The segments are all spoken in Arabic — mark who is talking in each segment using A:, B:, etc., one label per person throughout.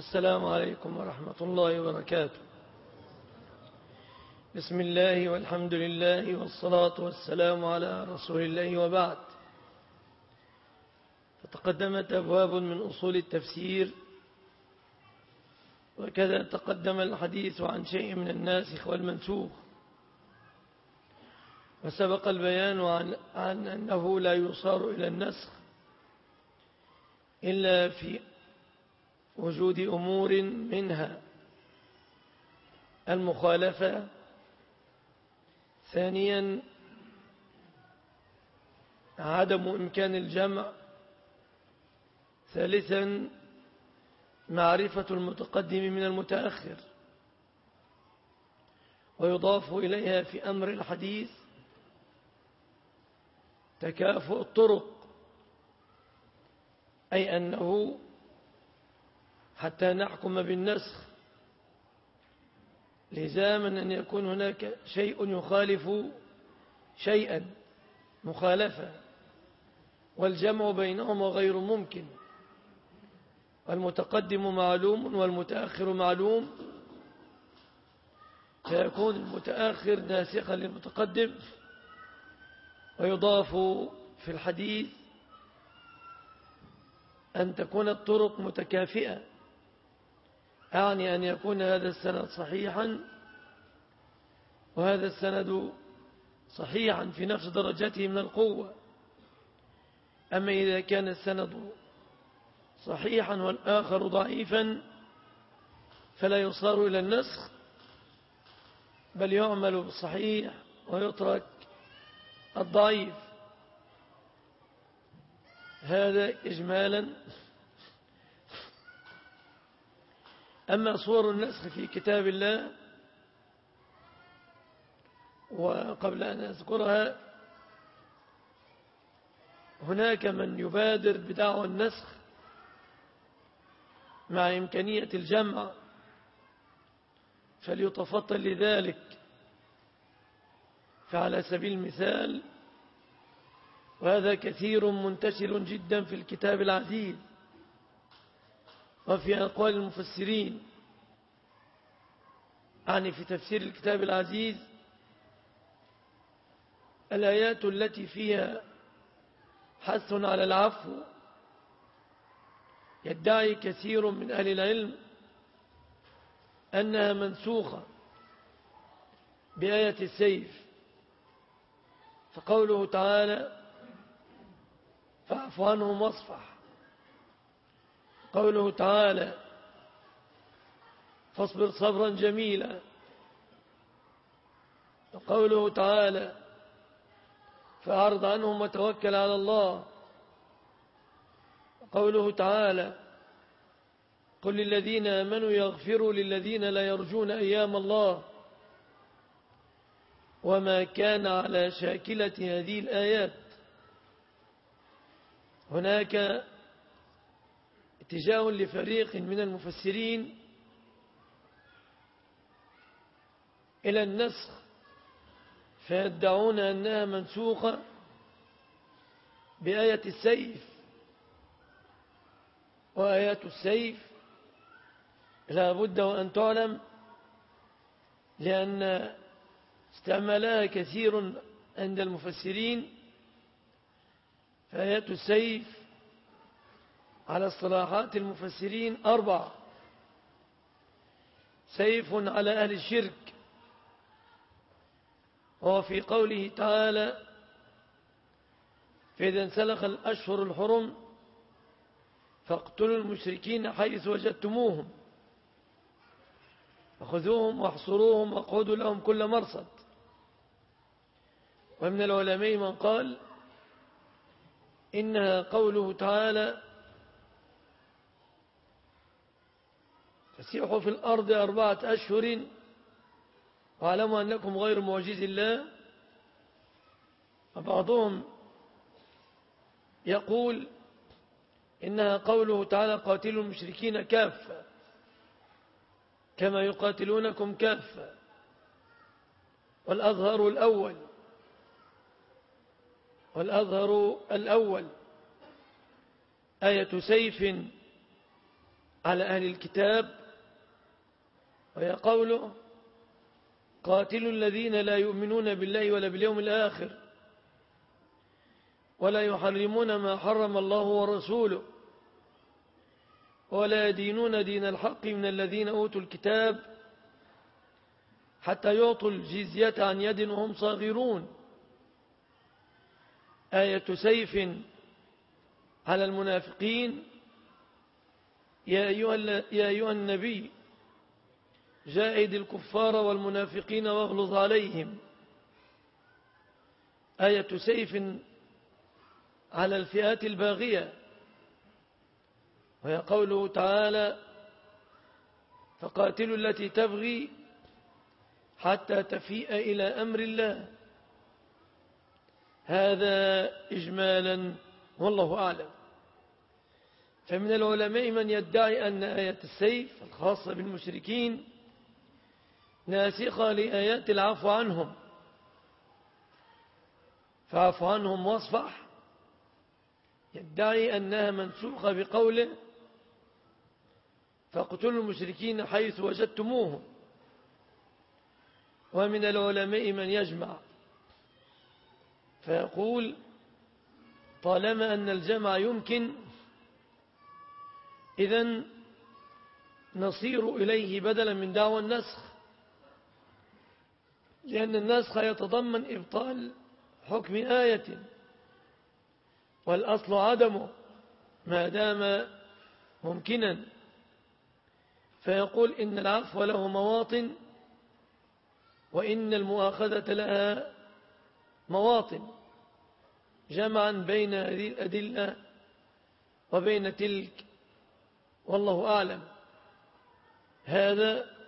A: السلام عليكم ورحمة الله وبركاته. بسم الله والحمد لله والصلاة والسلام على رسول الله وبعد. فتقدمت أبواب من أصول التفسير وكذا تقدم الحديث عن شيء من الناسخ والمنسوخ. وسبق البيان عن, عن أنه لا يصار إلى النسخ إلا في وجود أمور منها. المخالفة. ثانيا عدم إمكان الجمع. ثالثا معرفة المتقدم من المتأخر. ويضاف إليها في أمر الحديث تكافؤ الطرق أي أنه حتى نحكم بالنسخ. لزاما أن يكون هناك شيء يخالف شيئا مخالفة. والجمع بينهما غير ممكن. والمتقدم معلوم والمتأخر معلوم. فيكون المتأخر ناسخا للمتقدم ويضاف في الحديث أن تكون الطرق متكافئة. أعني أن يكون هذا السند صحيحا وهذا السند صحيحا في نفس درجته من القوة. أما إذا كان السند صحيحا والآخر ضعيفا فلا يصار إلى النسخ بل يعمل بالصحيح ويترك الضعيف. هذا إجمالا أما صور النسخ في كتاب الله وقبل أن أذكرها هناك من يبادر بدعوى النسخ مع إمكانية الجمع. فليتفضل لذلك. فعلى سبيل المثال وهذا كثير منتشر جدا في الكتاب العزيز وفي أقوال المفسرين. يعني في تفسير الكتاب العزيز الآيات التي فيها حث على العفو يدعي كثير من أهل العلم أنها منسوخة بآية السيف. فقوله تعالى فاعف عنهم واصفح. قوله تعالى فاصبر صبرا جميلا. وقوله تعالى فأعرض عنهم وتوكل على الله. قوله تعالى قل للذين آمنوا يغفروا للذين لا يرجون أيام الله. وما كان على شاكلة هذه الآيات. هناك اتجاه لفريق من المفسرين إلى النسخ فيدعون أنها منسوخة بآية السيف. وآيات السيف لا بد وأن تعلم لأن استعملها كثير عند المفسرين. فآيات السيف على اصطلاحات المفسرين أربع سيف على أهل الشرك. وهو في قوله تعالى فإذا انسلخ الأشهر الحرم فاقتلوا المشركين حيث وجدتموهم. فخذوهم واحصروهم واقعدوا لهم كل مرصد. ومن العلماء من قال إنها قوله تعالى فسيحوا في الأرض أربعة أشهر. واعلموا أنكم غير معجز الله؟ وبعضهم يقول إنها قوله تعالى قاتلوا المشركين كافة كما يقاتلونكم كافة. والأظهر الأول والأظهر الأول آية سيف على أهل الكتاب وهي قوله قاتلوا الذين لا يؤمنون بالله ولا باليوم الآخر ولا يحرمون ما حرم الله ورسوله ولا يدينون دين الحق من الذين أوتوا الكتاب حتى يعطوا الجزية عن يد وهم صاغرون. آية سيف على المنافقين. يا أيها, يا أيها النبي جاهد الكفار والمنافقين واغلظ عليهم. آية سيف على الفئات الباغية. وهي قوله تعالى فقاتلوا التي تبغي حتى تفيء إلى أمر الله. هذا إجمالا والله أعلم. فمن العلماء من يدعي أن آية السيف الخاصة بالمشركين ناسخة لآيات العفو عنهم. فعفو عنهم واصفح. يدعي أنها منسوخة بقوله فاقتلوا المشركين حيث وجدتموهم ومن العلماء من يجمع. فيقول طالما أن الجمع يمكن إذا نصير إليه بدلا من دعوى النسخ. لأن النسخ يتضمن إبطال حكم آية. والأصل عدمه ما دام ممكنا. فيقول إن العفو له مواطن وإن المؤاخذة لها مواطن. جمعا بين هذه الأدلة وبين تلك والله أعلم. هذا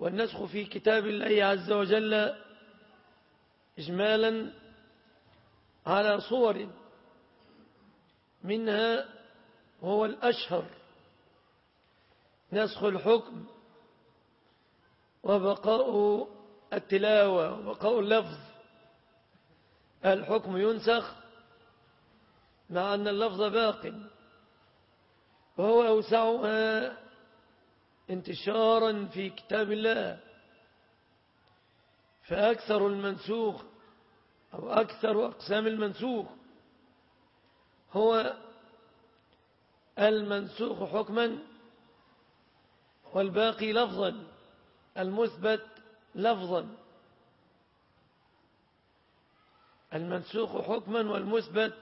A: والنسخ في كتاب الله عز وجل إجمالا على صور منها هو الأشهر. نسخ الحكم وبقاء التلاوة وبقاء اللفظ. الحكم ينسخ مع أن اللفظ باق. وهو أوسعها انتشارا في كتاب الله. فأكثر المنسوخ أو أكثر أقسام المنسوخ هو المنسوخ حكما والباقي لفظا المثبت لفظا. المنسوخ حكما والمثبت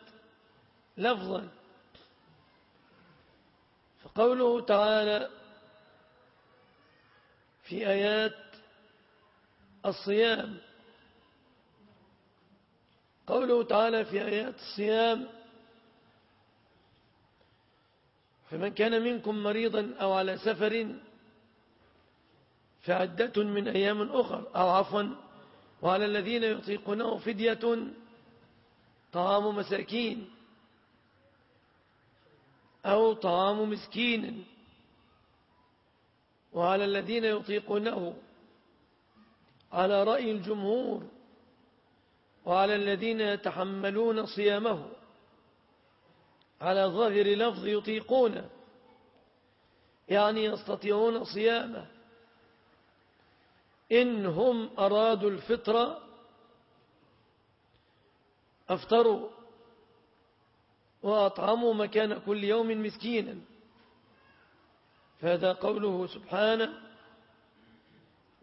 A: لفظا. فقوله تعالى في آيات الصيام. قوله تعالى في آيات الصيام فمن كان منكم مريضا أو على سفر فعدة من أيام أخر. أو عفوا وعلى الذين يطيقونه فدية طعام مساكين أو طعام مسكين. وعلى الذين يطيقونه على رأي الجمهور وعلى الذين يتحملون صيامه على ظاهر لفظ يطيقون يعني يستطيعون صيامه. إن هم أرادوا الفطرة أفطروا وأطعموا مكان كل يوم مسكينا. فهذا قوله سبحانه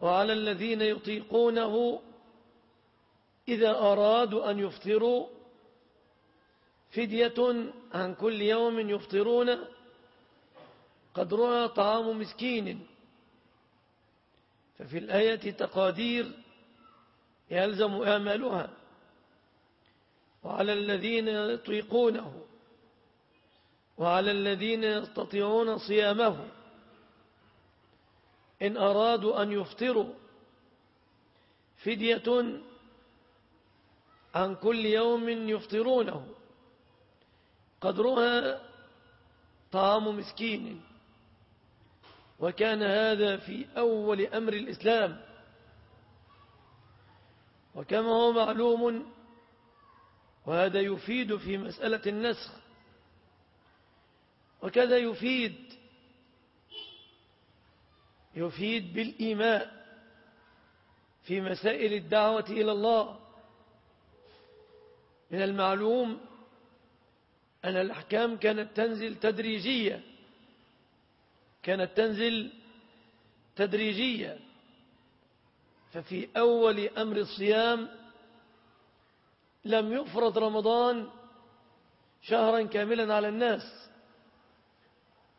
A: وعلى الذين يطيقونه إذا أرادوا أن يفطروا فدية عن كل يوم يفطرون قدرها طعام مسكين. ففي الآية تقادير يلزم آمالها وعلى الذين يطيقونه وعلى الذين يستطيعون صيامه إن أرادوا أن يفطروا فدية عن كل يوم يفطرونه. قدرها طعام مسكين. وكان هذا في أول أمر الإسلام. وكما هو معلوم وهذا يفيد في مسألة النسخ. وكذا يفيد يفيد بالإيماء في مسائل الدعوة إلى الله. من المعلوم أن الأحكام كانت تنزل تدريجية كانت تنزل تدريجية. ففي أول أمر الصيام لم يفرض رمضان شهرا كاملا على الناس.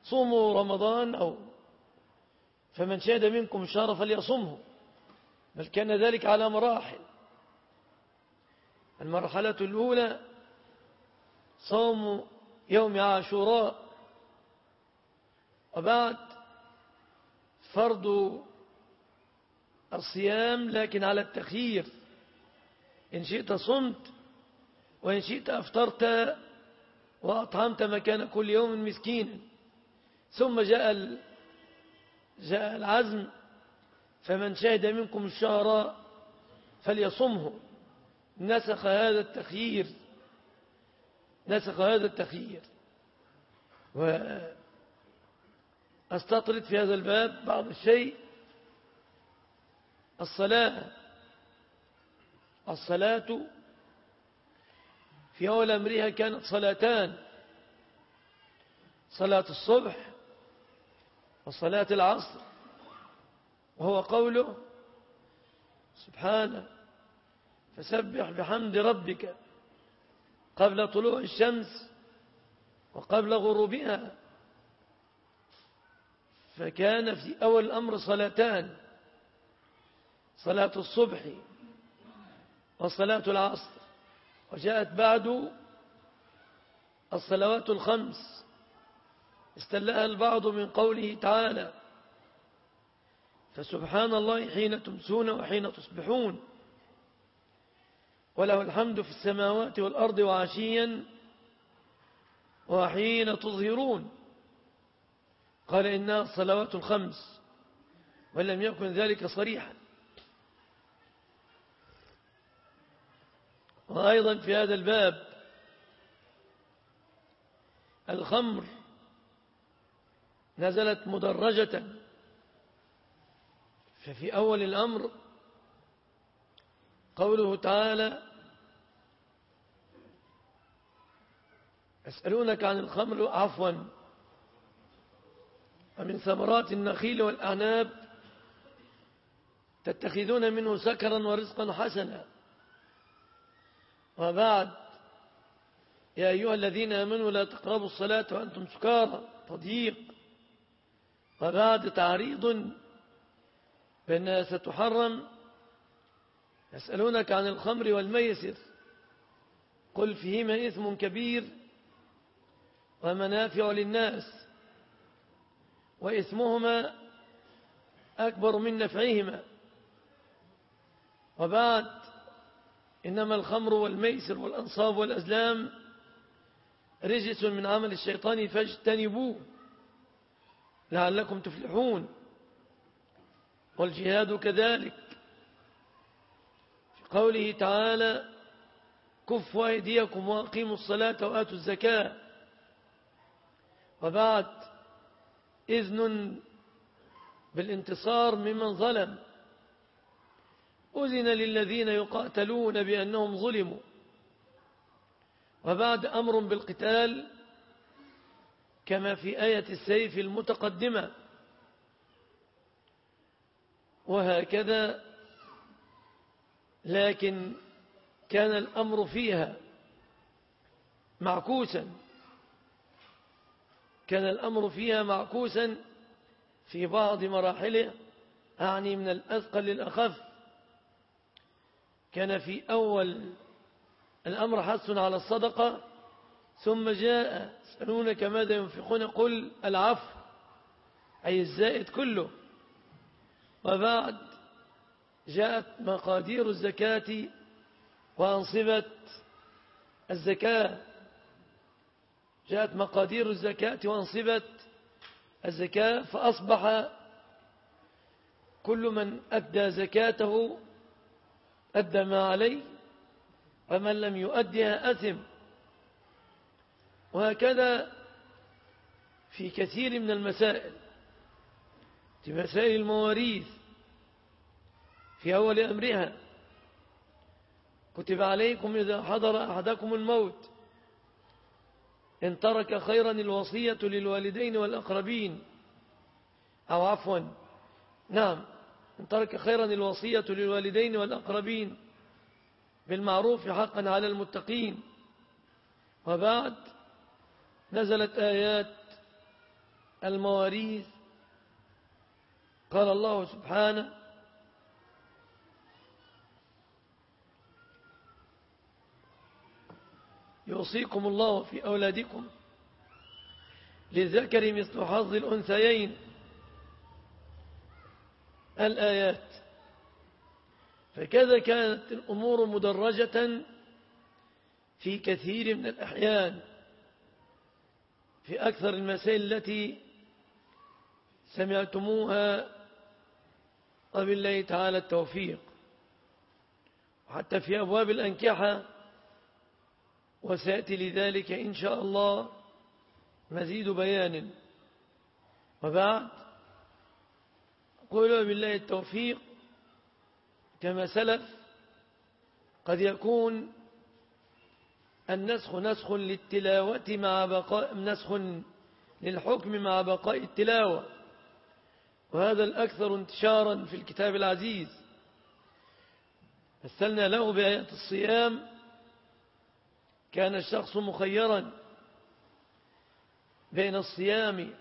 A: صوموا رمضان أو فمن شهد منكم الشهر فليصمه. بل كان ذلك على مراحل. المرحلة الأولى صوم يوم عاشوراء. وبعد فرض الصيام لكن على التخيير. إن شئت صمت وإن شئت أفطرت وأطعمت مكان كل يوم مسكين. ثم جاء جاء العزم فمن شهد منكم الشهر فليصمه. نسخ هذا التخيير نسخ هذا التخيير. وأستطرد في هذا الباب بعض الشيء. الصلاة الصلاة في أول أمرها كانت صلاتان. صلاة الصبح وصلاة العصر. وهو قوله سبحانه فسبح بحمد ربك قبل طلوع الشمس وقبل غروبها. فكان في أول الأمر صلاتان صلاة الصبح وصلاة العصر. وجاءت بعد الصلوات الخمس. استلها البعض من قوله تعالى فسبحان الله حين تمسون وحين تصبحون وله الحمد في السماوات والأرض وعشيا وحين تظهرون قال إنها الصلوات الخمس ولم يكن ذلك صريحا وأيضا في هذا الباب الخمر نزلت مدرجة. ففي أول الأمر قوله تعالى يسألونك عن الخمر عفوا. ومن ثمرات النخيل والأعناب تتخذون منه سكرا ورزقا حسنا. وبعد يا أيها الذين آمنوا لا تقربوا الصلاة وأنتم سكارى. تضييق. وبعد تعريض بأنها ستحرم. يسألونك عن الخمر والميسر. قل فيهما إثم كبير ومنافع للناس وإثمهما أكبر من نفعهما. وبعد إنما الخمر والميسر والأنصاب والأزلام رجس من عمل الشيطان فاجتنبوه. لعلكم تفلحون والجهاد كذلك في قوله تعالى كفوا أيديكم وأقيموا الصلاة وآتوا الزكاة وبعد إذن بالانتصار ممن ظلم أذن للذين يقاتلون بأنهم ظلموا وبعد أمر بالقتال كما في آية السيف المتقدمة. وهكذا لكن كان الأمر فيها معكوسا. كان الأمر فيها معكوسا في بعض مراحله أعني من الأثقل للأخف. كان في أول الأمر حث على الصدقة ثم جاء يسألونك ماذا ينفقون؟ قل العفو أي الزائد كله. وبعد جاءت مقادير الزكاة وأنصبة الزكاة. جاءت مقادير الزكاة وأنصبة الزكاة فأصبح كل من أدى زكاته أدى ما عليه ومن لم يؤدها أثم. وهكذا في كثير من المسائل في مسائل المواريث في أول أمرها كتب عليكم إذا حضر أحدكم الموت إن ترك خيرا الوصية للوالدين والأقربين أو عفوا نعم إن ترك خيرا الوصية للوالدين والأقربين بالمعروف حقا على المتقين وبعد نزلت آيات المواريث. قال الله سبحانه يوصيكم الله في أولادكم للذكر مثل حظ الأنثيين. الآيات فكذا كانت الأمور مدرجة في كثير من الأحيان. في أكثر المسائل التي سمعتموها وبالله تعالى التوفيق. وحتى في أبواب الأنكحة وسيأتي لذلك إن شاء الله مزيد بيان. وبعد قولوا بالله التوفيق كما سلف قد يكون النسخ نسخ للتلاوة مع بقاء نسخ للحكم مع بقاء التلاوة. وهذا الأكثر انتشارا في الكتاب العزيز. مثلنا له بآيات الصيام. كان الشخص مخيرا بين الصيام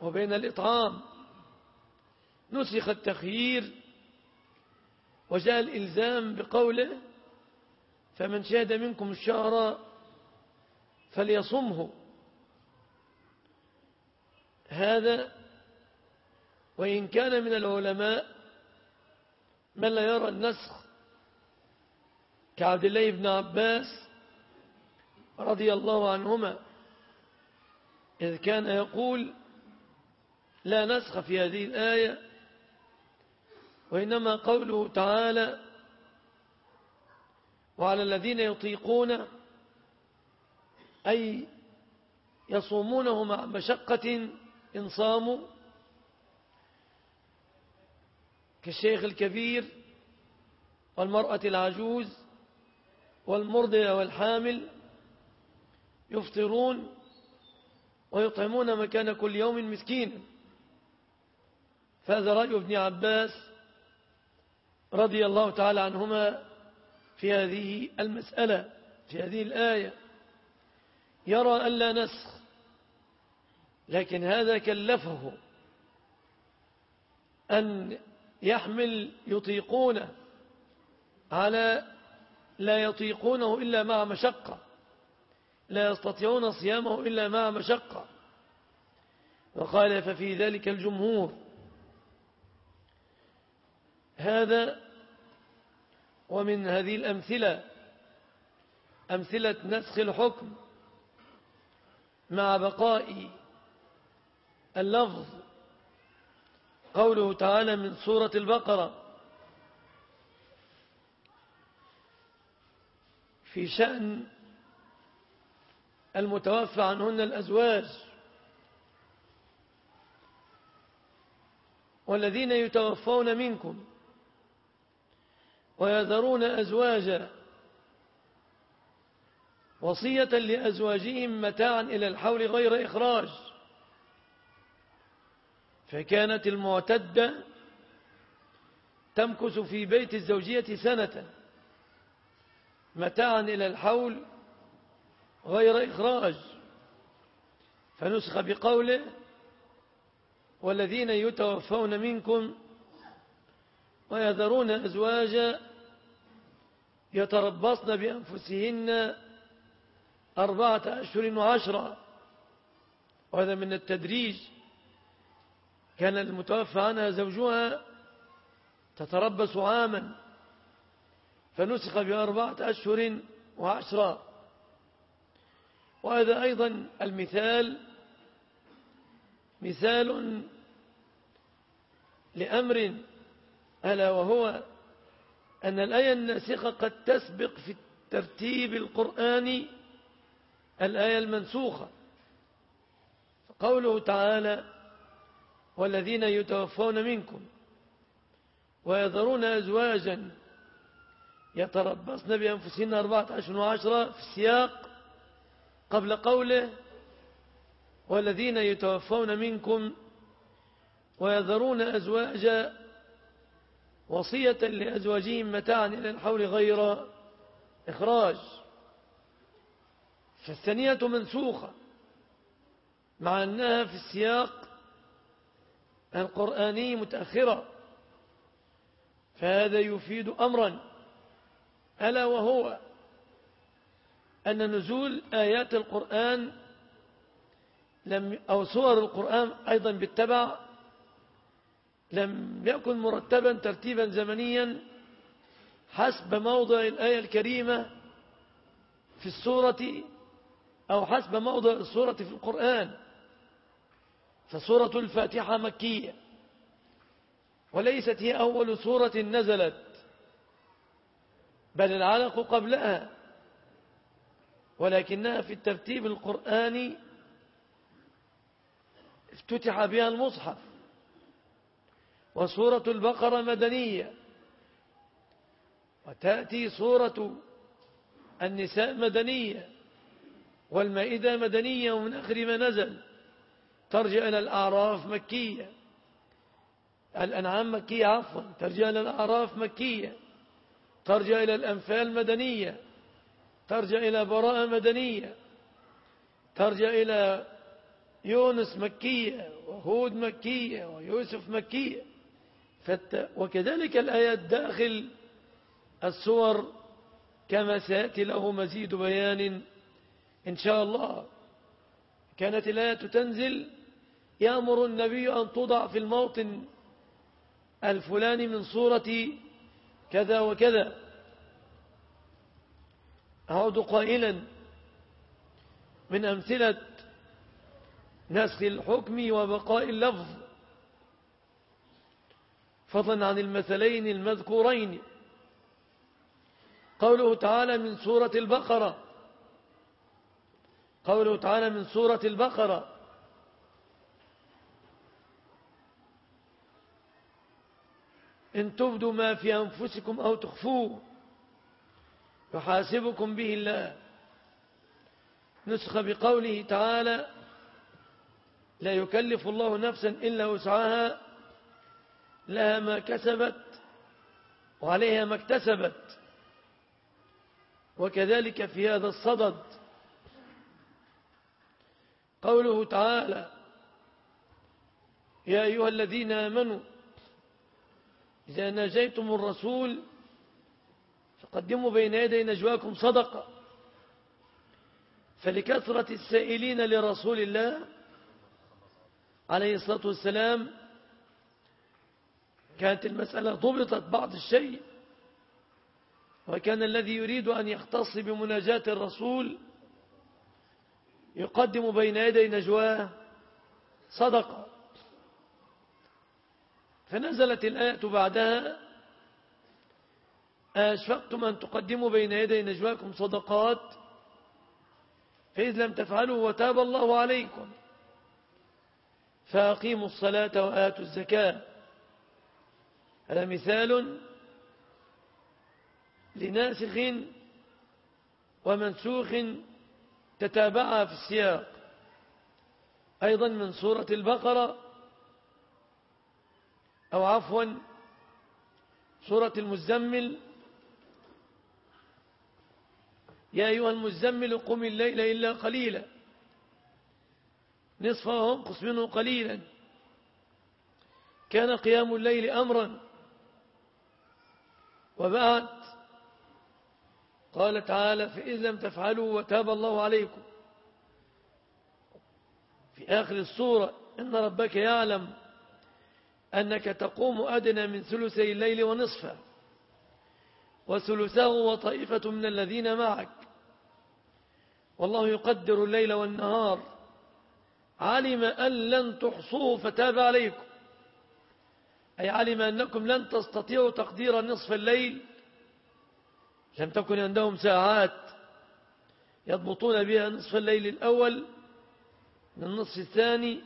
A: وبين الإطعام. نسخ التخيير وجاء الإلزام بقوله فمن شهد منكم الشهر فليصمه. هذا وإن كان من العلماء من لا يرى النسخ كعبد الله بن عباس رضي الله عنهما إذ كان يقول لا نسخ في هذه الآية وإنما قوله تعالى وعلى الذين يطيقون أي يصومونه مع مشقة إن صاموا. كالشيخ الكبير والمرأة العجوز والمرضع والحامل يفطرون ويطعمون مكان كل يوم مسكين. فهذا رأي ابن عباس رضي الله تعالى عنهما في هذه المسألة في هذه الآية. يرى أن لا نسخ لكن هذا كلفه أن يحمل يطيقونه على لا يطيقونه إلا مع مشقة لا يستطيعون صيامه إلا مع مشقة. وقال ففي ذلك الجمهور هذا ومن هذه الأمثلة أمثلة نسخ الحكم مع بقاء اللفظ قوله تعالى من سورة البقرة في شأن المتوفى عنهن الأزواج والذين يتوفون منكم. ويذرون أزواجا وصية لأزواجهم متاعا إلى الحول غير إخراج. فكانت المعتدة تمكث في بيت الزوجية سنة متاعا إلى الحول غير إخراج. فنسخ بقوله والذين يتوفون منكم ويذرون أزواجا يتربصن بأنفسهن أربعة أشهر وعشرة. وهذا من التدريج. كان المتوفى عنها زوجها تتربص عاما. فنسخ بأربعة أشهر وعشرة. وهذا أيضا المثال. مثال لأمر ألا وهو أن الآية الناسخة قد تسبق في الترتيب القرآني الآية المنسوخة. قوله تعالى والذين يتوفون منكم ويذرون أزواجا يتربصن بأنفسهن أربعة أشهر وعشرة في السياق قبل قوله والذين يتوفون منكم ويذرون أزواجا وصية لأزواجهم متاعا إلى الحول غير إخراج. فالثانية منسوخة مع أنها في السياق القرآني متأخرة. فهذا يفيد أمرا ألا وهو أن نزول آيات القرآن لم أو سور القرآن أيضا بالتبع لم يكن مرتبا ترتيبا زمنيا حسب موضع الآية الكريمة في السورة أو حسب موضع السورة في القرآن فسورة الفاتحة مكية وليست هي أول سورة نزلت بل العلق قبلها ولكنها في الترتيب القرآني افتتح بها المصحف. وسورة البقرة مدنية وتأتي سورة النساء مدنية والمائدة مدنية ومن آخر ما نزل. ترجع إلى الأعراف مكية. الأنعام مكية عفوا. ترجع إلى الأعراف مكية. ترجع إلى الأنفال مدنية ترجع إلى براءة مدنية. ترجع إلى يونس مكية وهود مكية ويوسف مكية. وكذلك الآيات داخل السور كما سيأتي له مزيد بيان إن شاء الله. كانت الآية تنزل يأمر النبي أن توضع في الموطن الفلاني من صورة كذا وكذا. أعود قائلا من أمثلة نسخ الحكم وبقاء اللفظ. فضلا عن المثلين المذكورين. قوله تعالى من سورة البقرة. قوله تعالى من سورة البقرة. إن تبدوا ما في أنفسكم أو تخفوه يحاسبكم به الله. نسخ بقوله تعالى لا يكلف الله نفسا إلا وسعها لها ما كسبت وعليها ما اكتسبت. وكذلك في هذا الصدد قوله تعالى يا أيها الذين آمنوا إذا ناجيتم الرسول فقدموا بين يدي نجواكم صدقة. فلكثرة السائلين لرسول الله عليه الصلاة والسلام كانت المسألة ضبطت بعض الشيء وكان الذي يريد أن يختص بمناجاة الرسول يقدم بين يدي نجواه صدقة. فنزلت الآية بعدها أشفقتم أن تقدموا بين يدي نجواكم صدقات فإذ لم تفعلوا وتاب الله عليكم. فأقيموا الصلاة وآتوا الزكاة. هذا مثال لناسخ ومنسوخ تتابعها في السياق. أيضا من سورة البقرة أو عفوا سورة المزمل. يا أيها المزمل قم الليل إلا قليلا. نصفه انقص منه قليلا. كان قيام الليل أمرا. وبعد قال تعالى فإن لم تفعلوا وتاب الله عليكم. في آخر السورة إن ربك يعلم أنك تقوم أدنى من ثلثي الليل ونصفه وثلثه وطائفة من الذين معك. والله يقدر الليل والنهار. علم أن لن تحصوه فتاب عليكم. أي علم أنكم لن تستطيعوا تقدير نصف الليل؟ لم تكن عندهم ساعات يضبطون بها نصف الليل الأول من النصف الثاني.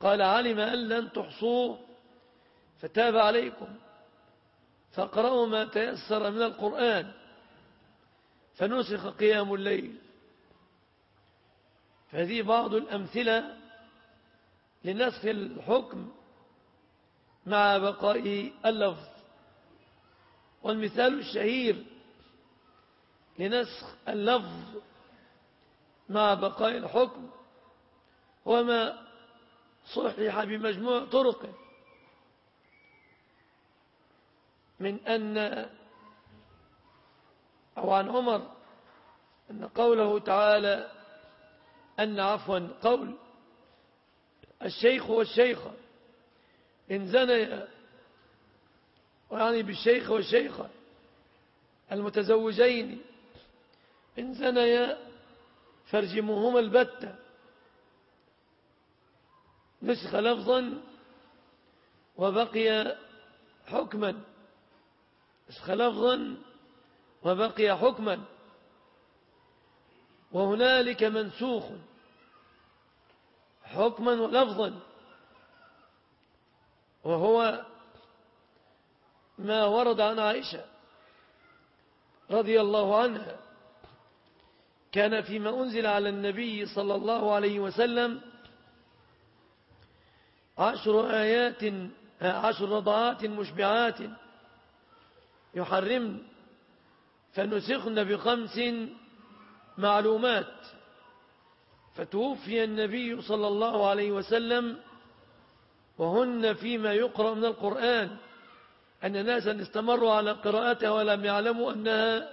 A: قال علم أن لن تحصوه فتاب عليكم. فاقرأوا ما تيسر من القرآن فنسخ قيام الليل. فهذه بعض الأمثلة لنسخ الحكم مع بقاء اللفظ. والمثال الشهير لنسخ اللفظ مع بقاء الحكم وما صحح بمجموع طرقه من أن أو عن عمر أن قوله تعالى أن عفوا قول الشيخ والشيخة. إن زنيا ويعني بالشيخ والشيخة المتزوجين. إن زنيا فارجموهما البتة. نسخ لفظا وبقي حكما. نسخ لفظا وبقي حكما. وهنالك منسوخ. حكما ولفظا. وهو ما ورد عن عائشة رضي الله عنها. كان فيما أنزل على النبي صلى الله عليه وسلم عشر آيات عشر رضعات مشبعات يحرمن فنسخن بخمس معلومات. فتوفي النبي صلى الله عليه وسلم وهن فيما يقرأ من القرآن. أن ناسا استمروا على قراءتها ولم يعلموا أنها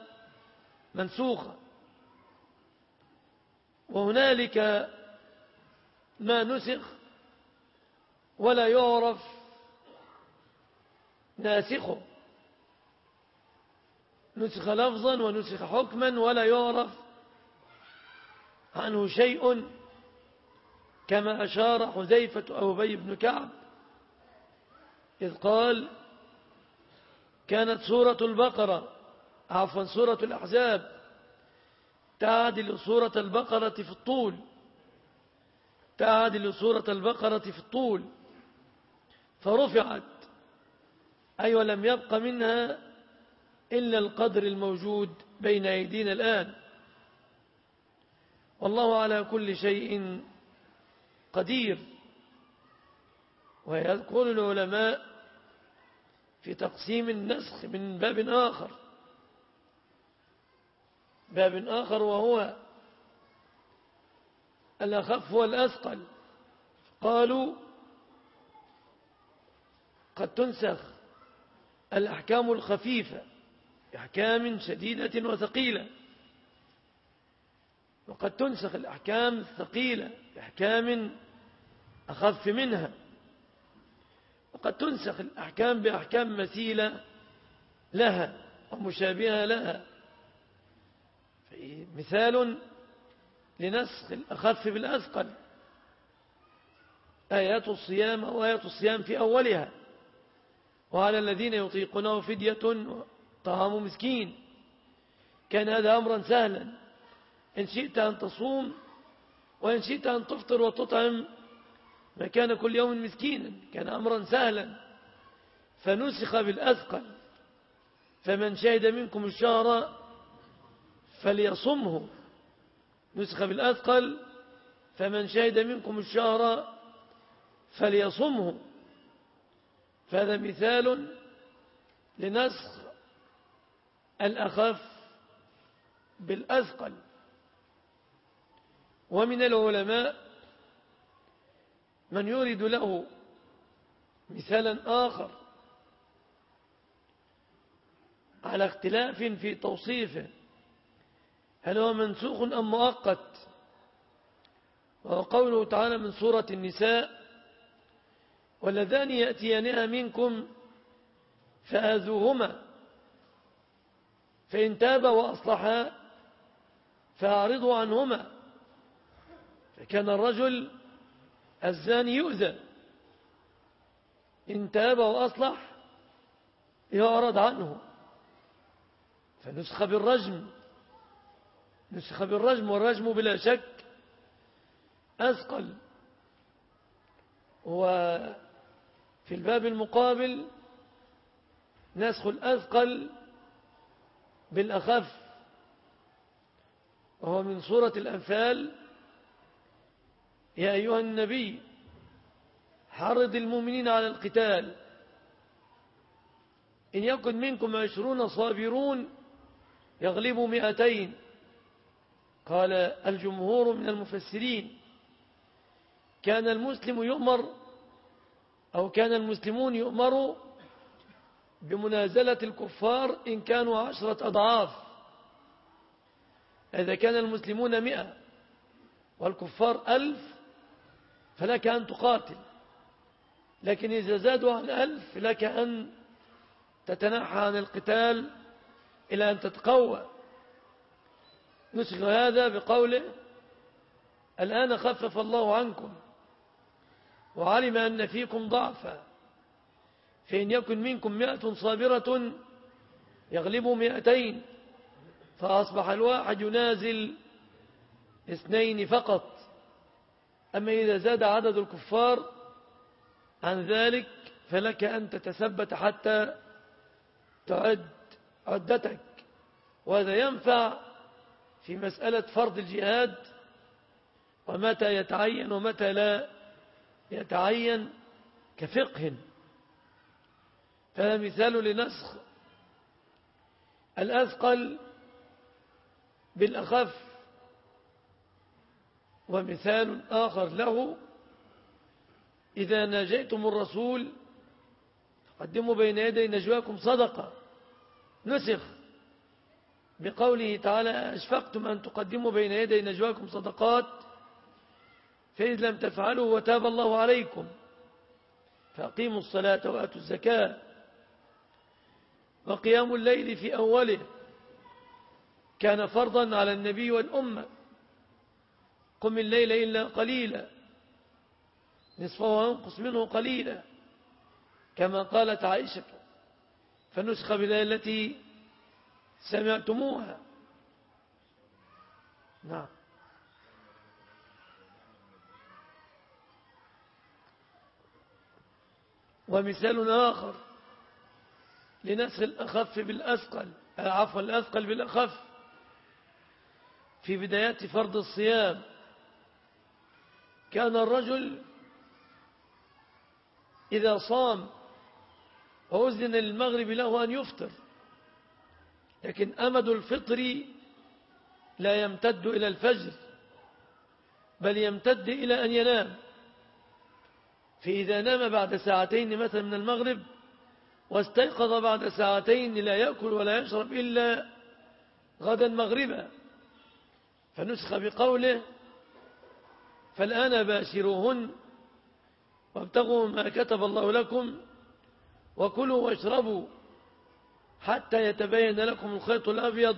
A: منسوخة. وهنالك ما نسخ ولا يعرف ناسخه. نسخ لفظا ونسخ حكما ولا يعرف عنه شيء. كما أشار حذيفة أو بي بن كعب إذ قال كانت سورة البقرة عفوا سورة الأحزاب تعادل سورة البقرة في الطول تعادل سورة البقرة في الطول فرفعت أي أيوة ولم يبق منها إلا القدر الموجود بين أيدينا الآن. والله على كل شيء قدير ويذكر العلماء في تقسيم النسخ من باب آخر. باب آخر وهو الأخف والأثقل. قالوا قد تنسخ الأحكام الخفيفة أحكام شديدة وثقيلة. وقد تنسخ الأحكام الثقيلة بأحكام أخف منها. وقد تنسخ الأحكام بأحكام مثيلة لها ومشابهة لها. مثال لنسخ الأخف بالأثقل. آيات الصيام أو آيات الصيام في أولها. وعلى الذين يطيقونه فدية طعام مسكين. كان هذا أمرا سهلا. إن شئت أن تصوم وإن شئت أن تفطر وتطعم ما كان كل يوم مسكينا كان أمرا سهلا. فنسخ بالأثقل فمن شهد منكم الشهر فليصمه. نسخ بالأثقل فمن شهد منكم الشهر فليصمه. فهذا مثال لنسخ الأخف بالأثقل. ومن العلماء من يريد له مثالا آخر على اختلاف في توصيفه هل هو منسوخ أم مؤقت؟ وهو قوله تعالى من سورة النساء واللذان يأتيانها منكم فآذوهما فإن تاب وأصلحا فأعرضوا عنهما فكان الرجل الزاني يؤذى. إن تاب وأصلح يعرض عنه. فنسخ بالرجم. نسخ بالرجم والرجم بلا شك أثقل. وفي الباب المقابل نسخ الأثقل بالأخف. وهو من سورة الأنفال يا أيها النبي حرض المؤمنين على القتال. إن يكن منكم عشرون صابرون يغلبوا مئتين. قال الجمهور من المفسرين كان المسلم يؤمر أو كان المسلمون يؤمروا بمنازلة الكفار إن كانوا عشرة أضعاف. إذا كان المسلمون مئة والكفار ألف فلك أن تقاتل. لكن إذا زادوا عن ألف لك أن تتنحى عن القتال إلى أن تتقوى. نسخ هذا بقوله الآن خفف الله عنكم وعلم أن فيكم ضعفا. فإن يكن منكم مئة صابرة يغلبوا مئتين فأصبح الواحد ينازل اثنين فقط. أما إذا زاد عدد الكفار عن ذلك فلك أن تتثبت حتى تعد عدتك. وهذا ينفع في مسألة فرض الجهاد ومتى يتعين ومتى لا يتعين كفقه. فهذا مثال لنسخ الأثقل بالأخف. ومثال آخر له إذا ناجيتم الرسول قدموا بين يدي نجواكم صدقة. نسخ بقوله تعالى أشفقتم أن تقدموا بين يدي نجواكم صدقات فإذ لم تفعلوا وتاب الله عليكم. فأقيموا الصلاة وآتوا الزكاة. وقيام الليل في أوله كان فرضا على النبي والأمة. قم الليل إلا قليلا. نصفه وانقص منه قليلا. كما قالت عائشة فنسخ بالآية التي سمعتموها. نعم. ومثال آخر لنسخ الأخف بالأثقل عفوا الأثقل بالأخف. في بدايات فرض الصيام كان الرجل إذا صام وأذن للمغرب له أن يفطر لكن أمد الفطر لا يمتد إلى الفجر بل يمتد إلى أن ينام. فإذا نام بعد ساعتين مثلا من المغرب واستيقظ بعد ساعتين لا يأكل ولا يشرب إلا غدا مغربا فنسخ بقوله فالآن باشروهن وابتغوا ما كتب الله لكم وكلوا واشربوا حتى يتبين لكم الخيط الأبيض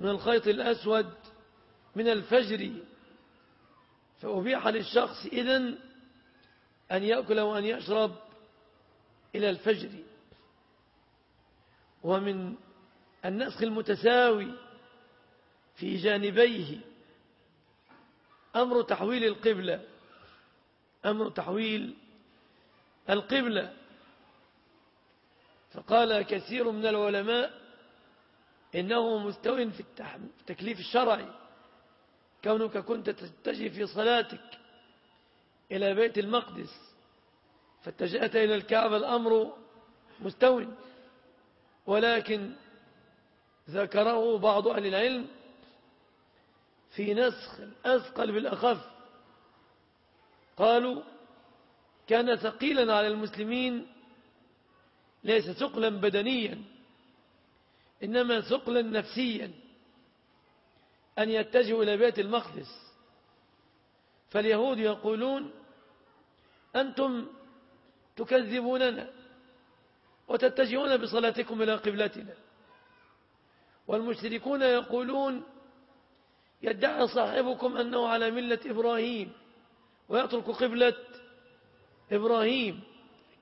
A: من الخيط الأسود من الفجر. فأبيح للشخص إذن أن يأكل وأن يشرب إلى الفجر. ومن النسخ المتساوي في جانبيه أمر تحويل القبلة. أمر تحويل القبلة. فقال كثير من العلماء إنه مستو في التكليف الشرعي كونك كنت تتجه في صلاتك إلى بيت المقدس فاتجأت إلى الكعبة الأمر مستو. ولكن ذكره بعض أهل العلم في نسخ الأثقل بالأخف قالوا كان ثقيلا على المسلمين ليس ثقلا بدنيا إنما ثقلا نفسيا أن يتجهوا إلى بيت المقدس. فاليهود يقولون أنتم تكذبوننا وتتجهون بصلاتكم إلى قبلتنا. والمشركون يقولون يدعي صاحبكم أنه على ملة إبراهيم ويترك قبلة إبراهيم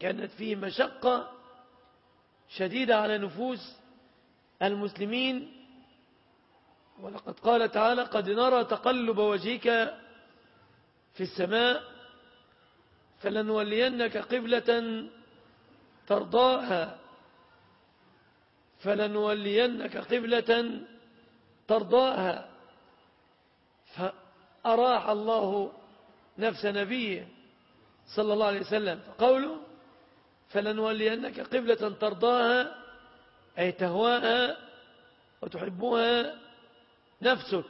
A: كانت فيه مشقة شديدة على نفوس المسلمين. ولقد قال تعالى قد نرى تقلب وجهك في السماء فلنولينك قبلة ترضاها فلنولينك قبلة ترضاها. فأراح الله نفس نبيه صلى الله عليه وسلم. فقوله فلنولينك قبلة ترضاها أي تهواها وتحبها نفسك.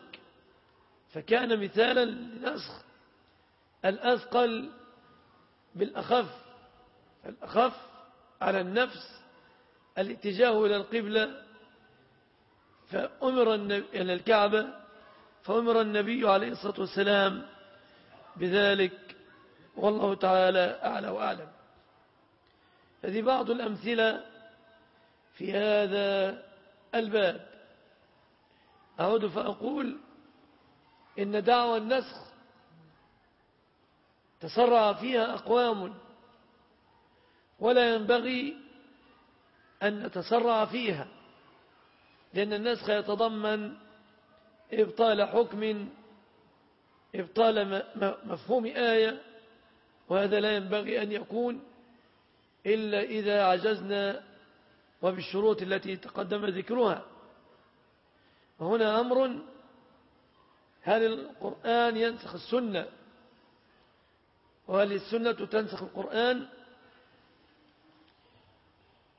A: فكان مثالا لنسخ الأثقل بالأخف الأخف على النفس الاتجاه إلى القبلة فأمر إلى الكعبة فأمر النبي عليه الصلاة والسلام بذلك والله تعالى أعلى وأعلم. هذه بعض الأمثلة في هذا الباب. أعود فأقول إن دعوى النسخ تسرع فيها أقوام ولا ينبغي أن نتسرع فيها لأن النسخ يتضمن إبطال حكم إبطال مفهوم آية وهذا لا ينبغي أن يكون إلا إذا عجزنا وبالشروط التي تقدم ذكرها. وهنا أمر هل القرآن ينسخ السنة؟ وهل السنة تنسخ القرآن؟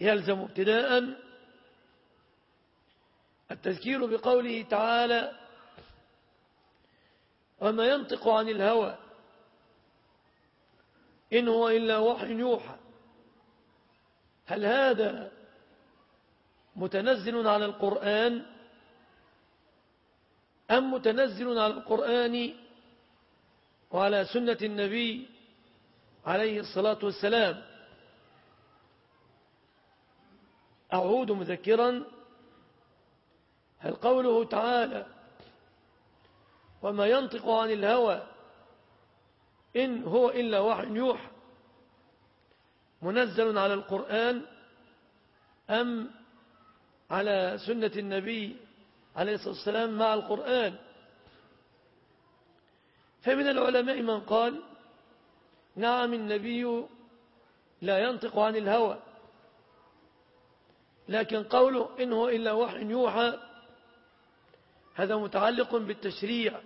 A: يلزم ابتداء. التذكير بقوله تعالى وما ينطق عن الهوى. إن هو إلا وحي يوحى. هل هذا متنزل على القرآن؟ أم متنزل على القرآن وعلى سنة النبي عليه الصلاة والسلام؟ أعود مذكرا. هل قوله تعالى وما ينطق عن الهوى إن هو إلا وحي يوحى. منزل على القرآن أم على سنة النبي عليه الصلاة والسلام مع القرآن. فمن العلماء من قال نعم النبي لا ينطق عن الهوى لكن قوله إن هو إلا وحي يوحى هذا متعلق بالتشريع.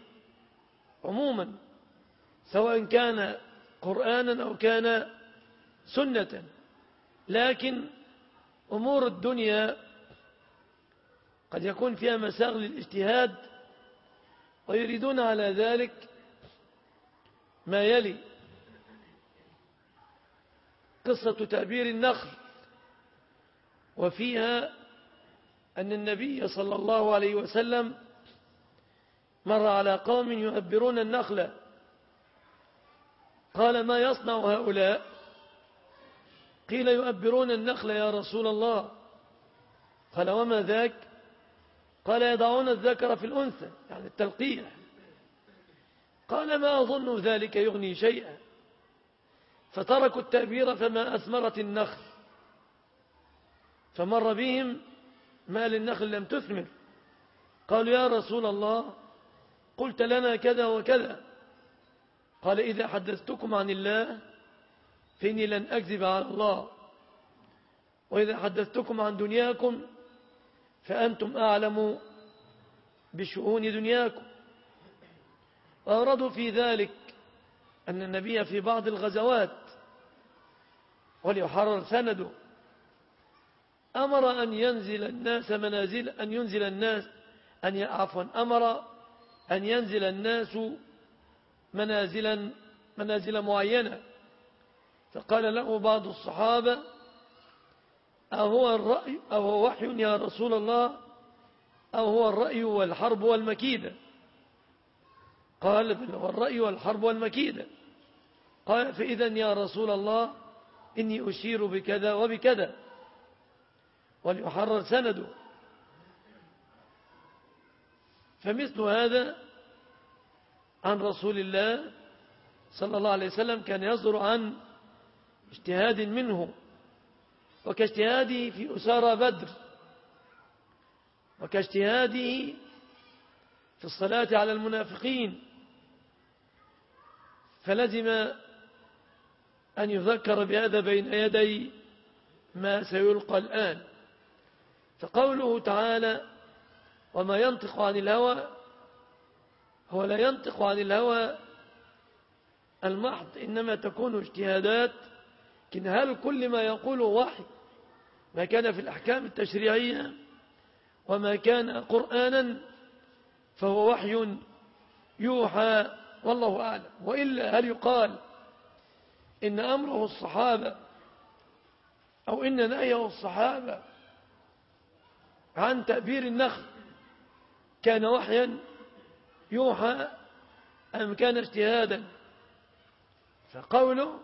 A: عموما سواء كان قرآنا أو كان سنة. لكن أمور الدنيا قد يكون فيها مساغ للاجتهاد ويريدون على ذلك ما يلي. قصة تأبير النخل وفيها أن النبي صلى الله عليه وسلم مر على قوم يؤبرون النخل قال ما يصنع هؤلاء؟ قيل يؤبرون النخل يا رسول الله. قال وما ذاك؟ قال يضعون الذكر في الأنثى يعني التلقيح. قال ما أظن ذلك يغني شيئا. فتركوا التأبير فما أثمرت النخل. فمر بهم ما للنخل لم تثمر. قالوا يا رسول الله قلت لنا كذا وكذا. قال إذا حدثتكم عن الله فإني لن أكذب على الله. وإذا حدثتكم عن دنياكم فأنتم أعلم بشؤون دنياكم. وأردوا في ذلك أن النبي في بعض الغزوات وليحرر سنده أمر أن ينزل الناس منازل أن ينزل الناس أن عفوا أمر أن ينزل الناس منازلا منازل معينة. فقال له بعض الصحابة أهو الرأي أو هو وحي يا رسول الله أو هو الرأي والحرب والمكيدة. قال بل هو الرأي والحرب والمكيدة. قال فإذا يا رسول الله إني أشير بكذا وبكذا. وليحرر سنده. فمثل هذا عن رسول الله صلى الله عليه وسلم كان يصدر عن اجتهاد منه وكاجتهاده في أسارى بدر وكاجتهاده في الصلاة على المنافقين فلزم أن يذكر بهذا بين يدي ما سيلقى الآن فقوله تعالى وما ينطق عن الهوى هو لا ينطق عن الهوى المحض إنما تكون اجتهادات لكن هل كل ما يقوله وحي ما كان في الأحكام التشريعية وما كان قرآنا فهو وحي يوحى والله أعلم. وإلا هل يقال إن أمره الصحابة أو إن نهيه الصحابة عن تأبير النخل؟ كان وحيا يوحى أم كان اجتهادا؟ فقوله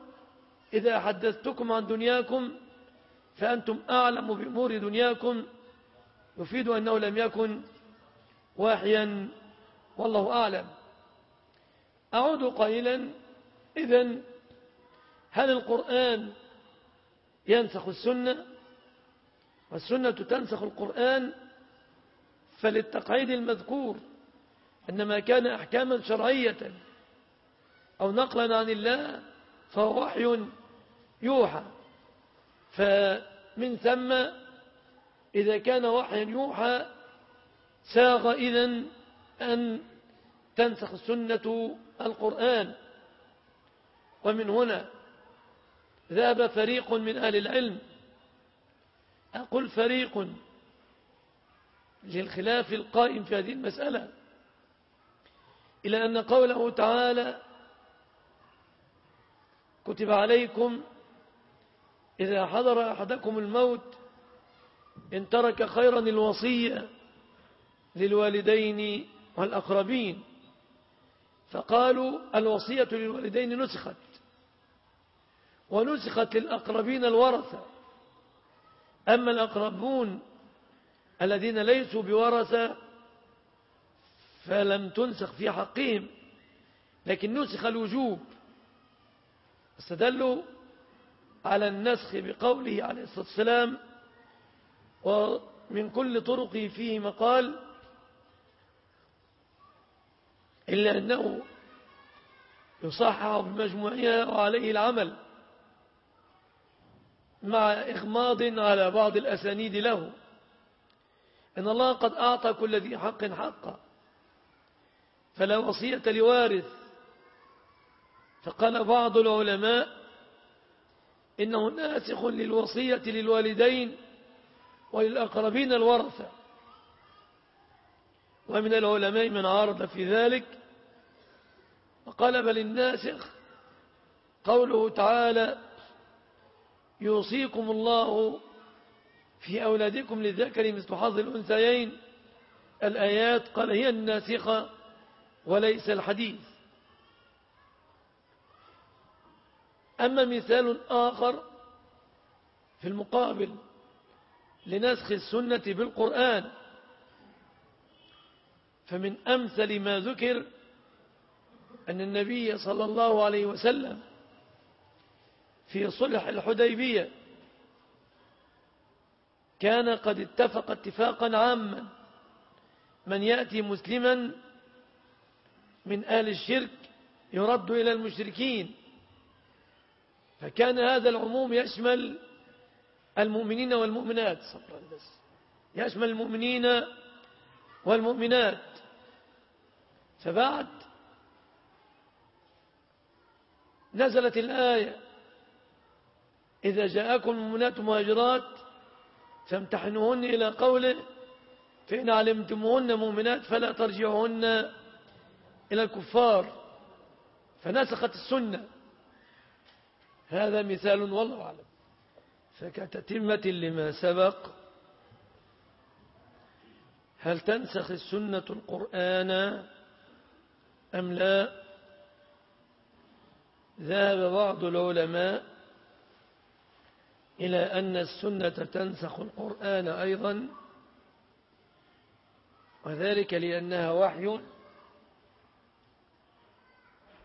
A: إذا حدثتكم عن دنياكم فأنتم أعلم بأمور دنياكم يفيد أنه لم يكن واحيا والله أعلم. أعود قائلا إذن هل القرآن ينسخ السنة؟ والسنة تنسخ القرآن فللتقعيد المذكور أن ما كان أحكاما شرعية أو نقلا عن الله فهو وحي يوحى. فمن ثم إذا كان وحيا يوحى ساغ إذن أن تنسخ السنة القرآن. ومن هنا ذهب فريق من أهل العلم. أقول فريق للخلاف القائم في هذه المسألة. إلى أن قوله تعالى كتب عليكم إذا حضر أحدكم الموت إن ترك خيرا الوصية للوالدين والأقربين فقالوا الوصية للوالدين نسخت ونسخت للأقربين الورثة. أما الأقربون الذين ليسوا بورثة فلم تنسخ في حقهم لكن نسخ الوجوب. استدلوا على النسخ بقوله عليه الصلاة والسلام ومن كل طرقه فيه مقال إلا أنه يصحح بمجموعها وعليه العمل مع إغماض على بعض الأسانيد له. إن الله قد أعطى كل ذي حق حقا. فلا وصية لوارث. فقال بعض العلماء إنه ناسخ للوصية للوالدين وللأقربين الورثة. ومن العلماء من عارض في ذلك وقال بل الناسخ قوله تعالى يوصيكم الله في أولادكم للذكر مثل حظ الأنثيين. الآيات قال هي الناسخة وليس الحديث. أما مثال آخر في المقابل لنسخ السنة بالقرآن فمن أمثل ما ذكر أن النبي صلى الله عليه وسلم في صلح الحديبية كان قد اتفق اتفاقا عاما. من يأتي مسلما من أهل الشرك يرد إلى المشركين. فكان هذا العموم يشمل المؤمنين والمؤمنات. صبرا بس. يشمل المؤمنين والمؤمنات. فبعد نزلت الآية إذا جاءكم المؤمنات مهاجرات فامتحنوهن إلى قوله فإن علمتموهن مؤمنات فلا ترجعوهن إلى الكفار فنسخت السنة. هذا مثال والله أعلم. فكتتمة لما سبق هل تنسخ السنة القرآن أم لا؟ ذهب بعض العلماء إلى أن السنة تنسخ القرآن أيضا وذلك لأنها وحي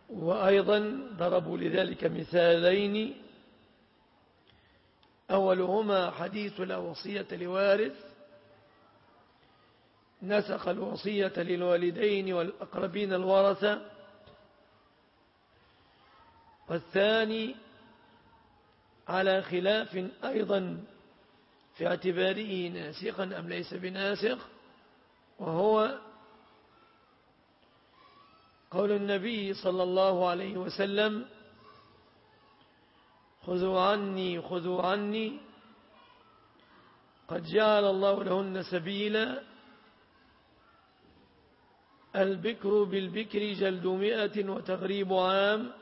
A: وأيضا ضربوا لذلك مثالين. أولهما حديث لا وصية لوارث نسخ الوصية للوالدين والأقربين الورثة والثاني على خلاف أيضا في اعتباره ناسخا أم ليس بناسخ وهو قول النبي صلى الله عليه وسلم خذوا عني خذوا عني قد جعل الله لهن سبيلا البكر بالبكر جلد مئة وتغريب عام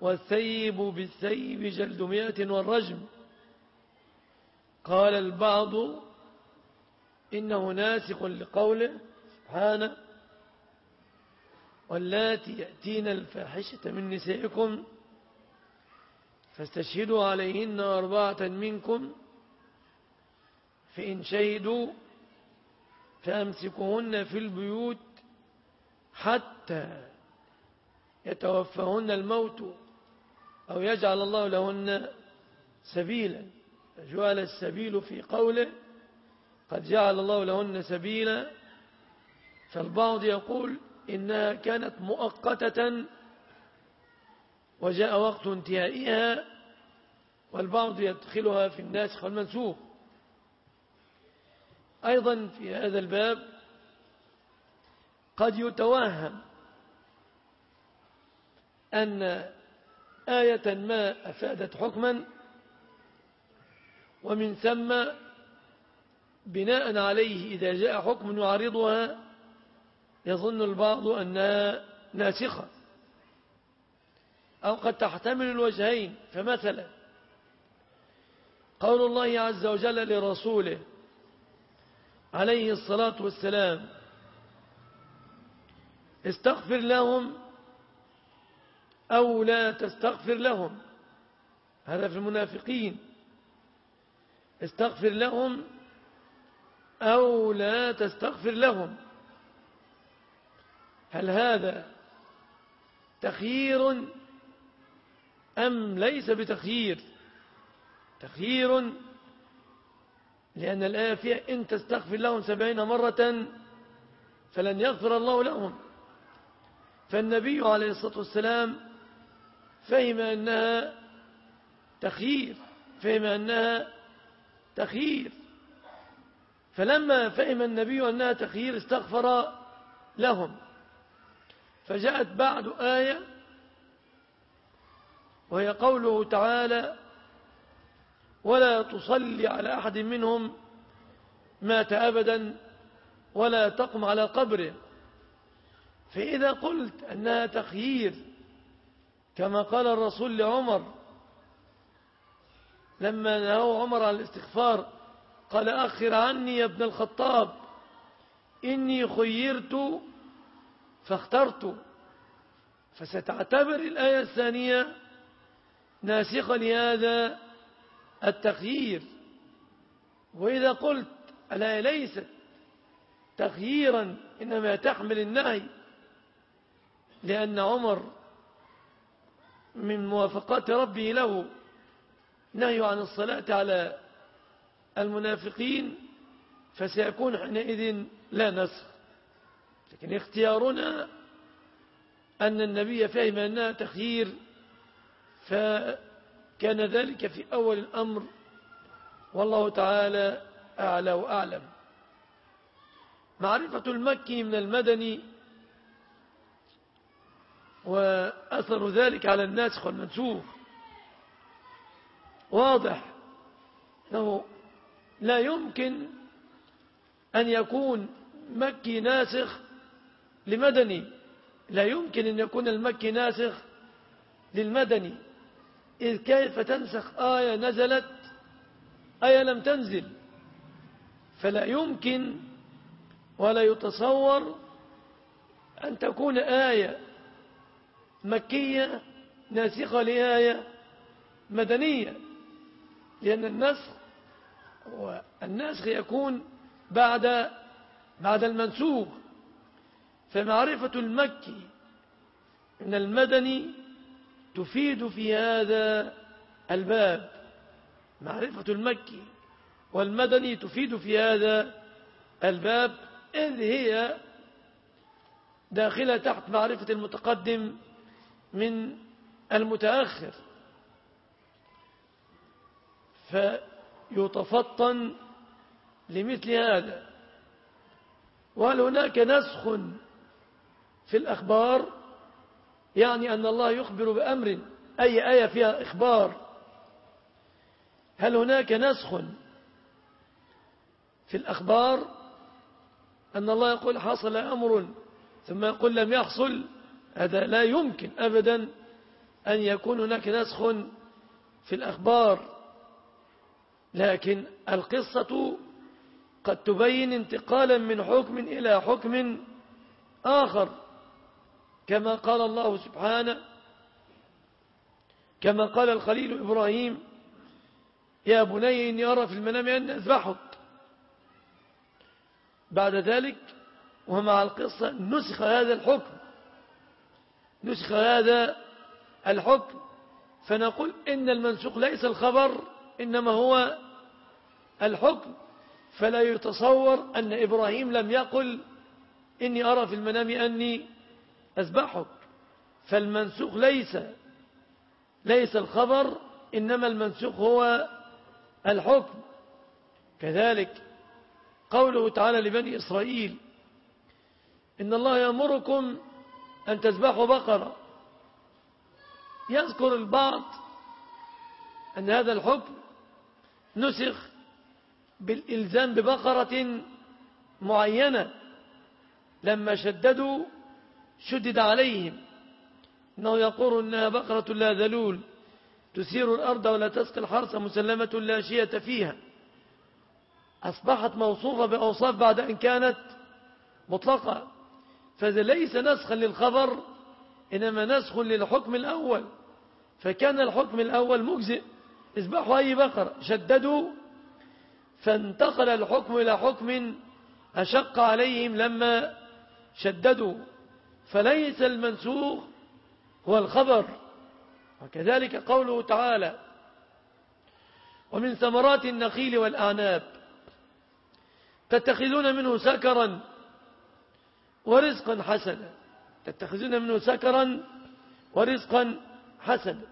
A: والثيب بالثيب جلد مئة والرجم. قال البعض إنه ناسخ لقوله سبحانه واللاتي يأتين الفاحشة من نسائكم فاستشهدوا عليهن أربعة منكم فإن شهدوا فأمسكوهن في البيوت حتى يتوفهن الموت أو يجعل الله لهن سبيلا. جعل السبيل في قوله قد جعل الله لهن سبيلا. فالبعض يقول إنها كانت مؤقتة وجاء وقت انتهائها والبعض يدخلها في الناسخ والمنسوخ أيضا في هذا الباب قد يتوهم أن آية ما أفادت حكما ومن ثم بناء عليه إذا جاء حكم يعارضها يظن البعض أنها ناسخة أو قد تحتمل الوجهين فمثلا قول الله عز وجل لرسوله عليه الصلاة والسلام استغفر لهم أو لا تستغفر لهم. هذا في المنافقين. استغفر لهم أو لا تستغفر لهم. هل هذا تخيير أم ليس بتخيير؟ تخيير لأن الآية فيها إن تستغفر لهم سبعين مرة فلن يغفر الله لهم. فالنبي عليه الصلاة والسلام فهم أنها تخيير فهم أنها تخيير. فلما فهم النبي أنها تخيير استغفر لهم. فجاءت بعد آية وهي قوله تعالى ولا تصلي على أحد منهم مات أبدا ولا تقم على قبره. فإذا قلت أنها تخيير كما قال الرسول لعمر لما نهوا عمر عن الاستغفار قال أخر عني يا ابن الخطاب إني خيرت فاخترت. فستعتبر الآية الثانية ناسخة لهذا التخيير. وإذا قلت ألا ليست تخييرا إنما تحمل النهي لأن عمر من موافقات ربه له. نهي عن الصلاة على المنافقين فسيكون حينئذ لا نسخ. لكن اختيارنا أن النبي فهم أنها تخيير فكان ذلك في أول الأمر. والله تعالى أعلى وأعلم. معرفة المكي من المدني وأثر ذلك على الناسخ والمنسوخ. واضح أنه لا يمكن أن يكون مكي ناسخ لمدني. لا يمكن أن يكون المكي ناسخ للمدني. إذ كيف تنسخ آية نزلت؟ آية لم تنزل. فلا يمكن ولا يتصور أن تكون آية مكية ناسخة لآية مدنية لأن النسخ والنسخ يكون بعد بعد المنسوخ. فمعرفة المكي من المدني تفيد في هذا الباب. معرفة المكي والمدني تفيد في هذا الباب. إذ هي داخلة تحت معرفة المتقدم من المتأخر. فيتفطن لمثل هذا. وهل هناك نسخ في الأخبار؟ يعني أن الله يخبر بأمر أي آية فيها إخبار. هل هناك نسخ في الأخبار؟ أن الله يقول حصل أمر ثم يقول لم يحصل. هذا لا يمكن أبدا أن يكون هناك نسخ في الأخبار. لكن القصة قد تبين انتقالا من حكم إلى حكم آخر. كما قال الله سبحانه كما قال الخليل إبراهيم يا بني إني أرى في المنام أن أذبحك. بعد ذلك ومع القصة نسخ هذا الحكم. نسخ هذا الحكم فنقول إن المنسوخ ليس الخبر إنما هو الحكم. فلا يتصور أن إبراهيم لم يقل إني أرى في المنام أني أذبحك فالمنسوخ ليس ليس الخبر إنما المنسوخ هو الحكم. كذلك قوله تعالى لبني إسرائيل إن الله يأمركم أن تذبحوا بقرة. يذكر البعض أن هذا الحكم نسخ بالإلزام ببقرة معينة لما شددوا شدد عليهم إنه يقول إنها بقرة لا ذلول تثير الأرض ولا تسقي الحرث مسلمة لا شية فيها. أصبحت موصوفة بأوصاف بعد أن كانت مطلقة. فهذا ليس نسخا للخبر إنما نسخ للحكم الأول. فكان الحكم الأول مجزئ. اذبحوا أي بقر شددوا. فانتقل الحكم إلى حكم أشق عليهم لما شددوا. فليس المنسوخ هو الخبر. وكذلك قوله تعالى ومن ثمرات النخيل والأعناب. تتخذون منه سكرا. ورزقا حسنا. تتخذون منه سكرا ورزقا حسنا.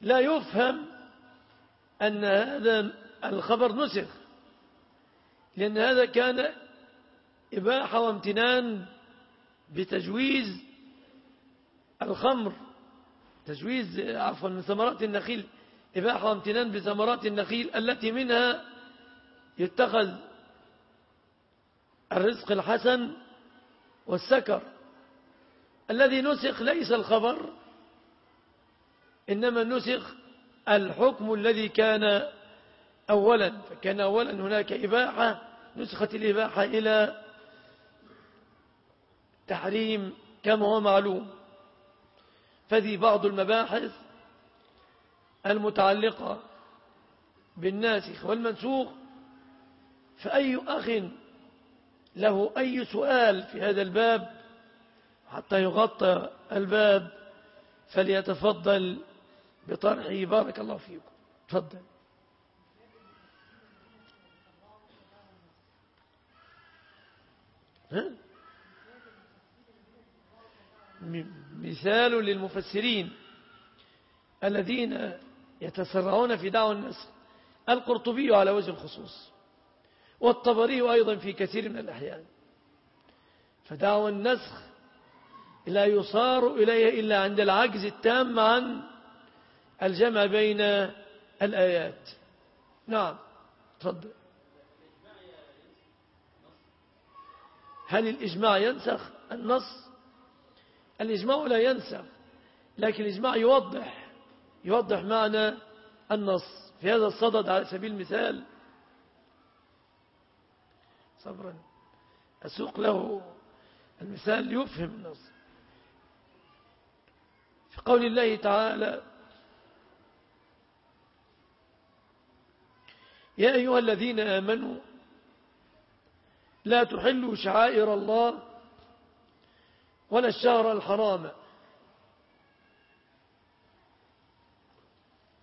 A: لا يفهم أن هذا الخبر نسخ لأن هذا كان إباحة وامتنان بتجويز الخمر تجويز عفوا من ثمرات النخيل. إباحة وامتنان بثمرات النخيل التي منها يتخذ الرزق الحسن والسكر. الذي نسخ ليس الخبر إنما نسخ الحكم الذي كان أولا. فكان أولا هناك إباحة نسخت الإباحة إلى تحريم كما هو معلوم. فذي بعض المباحث المتعلقة بالناسخ والمنسوخ فأي أخ له أي سؤال في هذا الباب حتى يغطى الباب فليتفضل بطرحه. بارك الله فيكم. تفضل؟ مثال للمفسرين الذين يتسرعون في دعوى النسخ القرطبي على وجه الخصوص. والطبري أيضا في كثير من الأحيان. فدعوى النسخ لا يصار إليه إلا عند العجز التام عن الجمع بين الآيات. نعم تفضل. هل الإجماع ينسخ النص؟ الإجماع لا ينسخ لكن الإجماع يوضح يوضح معنى النص في هذا الصدد على سبيل المثال صبرا. أسوق له المثال ليفهم النص. في قول الله تعالى يا أيها الذين آمنوا لا تحلوا شعائر الله ولا الشهر الحرام.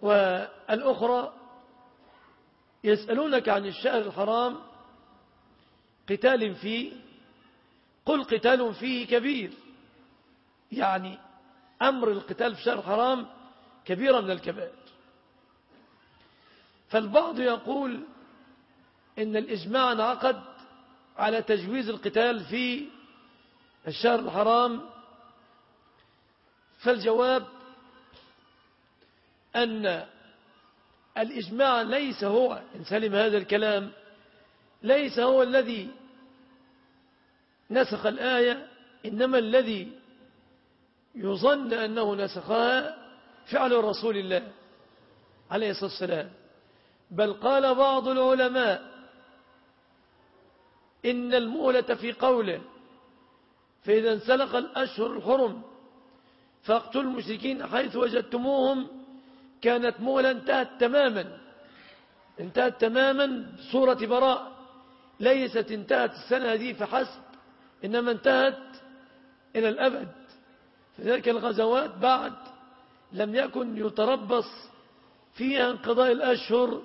A: والأخرى يسألونك عن الشهر الحرام قتال فيه قل قتال فيه كبير يعني أمر القتال في الشهر الحرام كبيرة من الكبائر. فالبعض يقول إن الإجماع انعقد على تجويز القتال في الشهر الحرام فالجواب أن الإجماع ليس هو إن سلم هذا الكلام ليس هو الذي نسخ الآية إنما الذي يظن أنه نسخها فعل رسول الله عليه الصلاة والسلام. بل قال بعض العلماء إن المهلة في قوله فإذا انسلق الأشهر الحرم فاقتلوا المشركين حيث وجدتموهم كانت مهلة انتهت تماما. انتهت تماما. بصورة براء. ليست انتهت السنة دي فحسب إنما انتهت إلى الأبد. في ذلك الغزوات بعد لم يكن يتربص فيها انقضاء الأشهر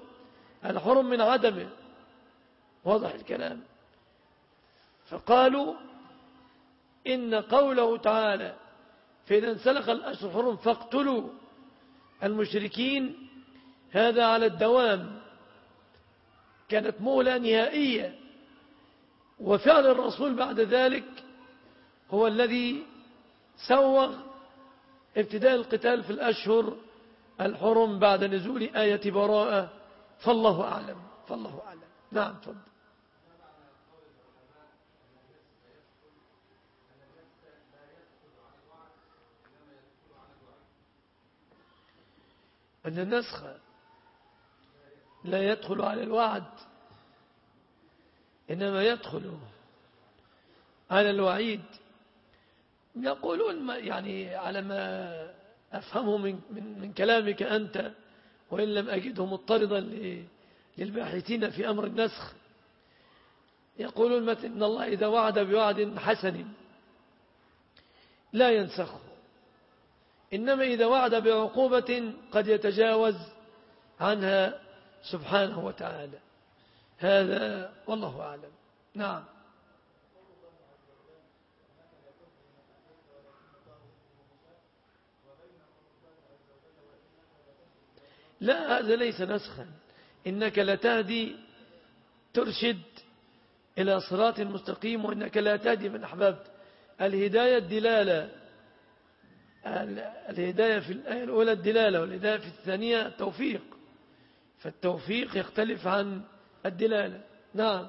A: الحرم من عدمه. واضح الكلام. فقالوا إن قوله تعالى فإذا انسلخ الأشهر الحرم فاقتلوا المشركين هذا على الدوام. كانت مولى نهائية. وفعل الرسول بعد ذلك هو الذي سوغ ابتداء القتال في الأشهر الحرم بعد نزول آية براءة. فالله أعلم. فالله أعلم. نعم تفضل. أن النسخ لا يدخل على الوعد إنما يدخل على الوعيد. يقولون يعني على ما أفهمه من, من, من كلامك أنت وإن لم أجده مضطردا للباحثين في أمر النسخ. يقولون إن الله إذا وعد بوعد حسن لا ينسخه. إنما إذا وعد بعقوبة قد يتجاوز عنها سبحانه وتعالى. هذا والله أعلم. نعم. لا هذا ليس نسخا. إنك لتهدي ترشد إلى صراط مستقيم وإنك لا تهدي من أحببت. الهداية الدلالة الهداية في الآية الأولى الدلالة والهداية في الثانية التوفيق. فالتوفيق يختلف عن الدلالة. نعم.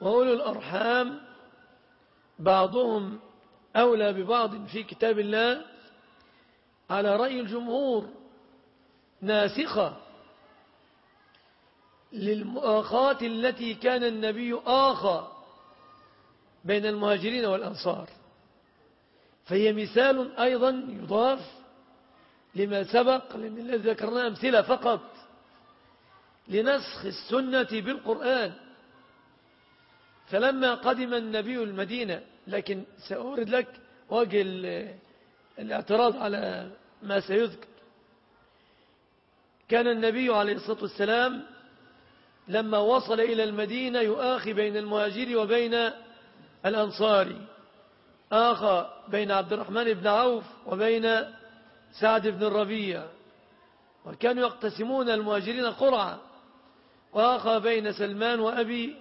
A: وأولو الأرحام بعضهم أولى ببعض في كتاب الله على رأي الجمهور ناسخة للمؤاخاة التي كان النبي آخى بين المهاجرين والأنصار. فهي مثال أيضا يضاف لما سبق الذي ذكرنا أمثلة فقط لنسخ السنة بالقرآن. فلما قدم النبي المدينة لكن سأورد لك وجه الاعتراض على ما سيذكر. كان النبي عليه الصلاة والسلام لما وصل إلى المدينة يؤاخي بين المهاجر وبين الأنصار آخى بين عبد الرحمن بن عوف وبين سعد بن الربيع وكانوا يقتسمون المهاجرين قرعة وآخى بين سلمان وأبي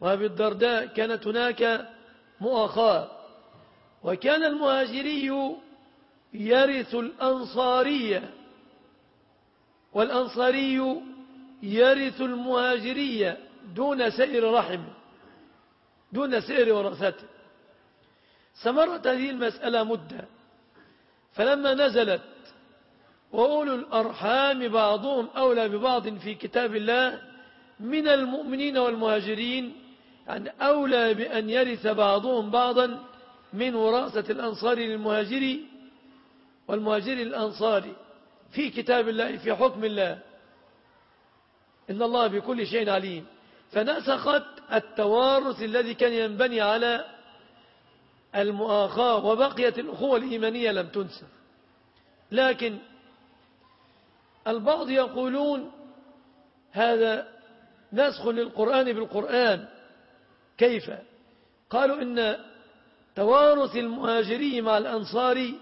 A: وأبي الدرداء كانت هناك مؤاخاة وكان المهاجري يرث الأنصارية والأنصاري يرث المهاجرية دون سائر رحم دون سائر ورثته. استمرت هذه المسألة مدة فلما نزلت وأولو الأرحام بعضهم أولى ببعض في كتاب الله من المؤمنين والمهاجرين يعني أولى بأن يرث بعضهم بعضا من وراثة الأنصار للمهاجر والمهاجر الأنصار في كتاب الله في حكم الله. إن الله بكل شيء عليم. فنسخت التوارث الذي كان ينبني على المؤاخاة وبقيت الأخوة الإيمانية لم تنسخ. لكن البعض يقولون هذا نسخ للقرآن بالقرآن. كيف؟ قالوا إن توارث المهاجري مع الأنصار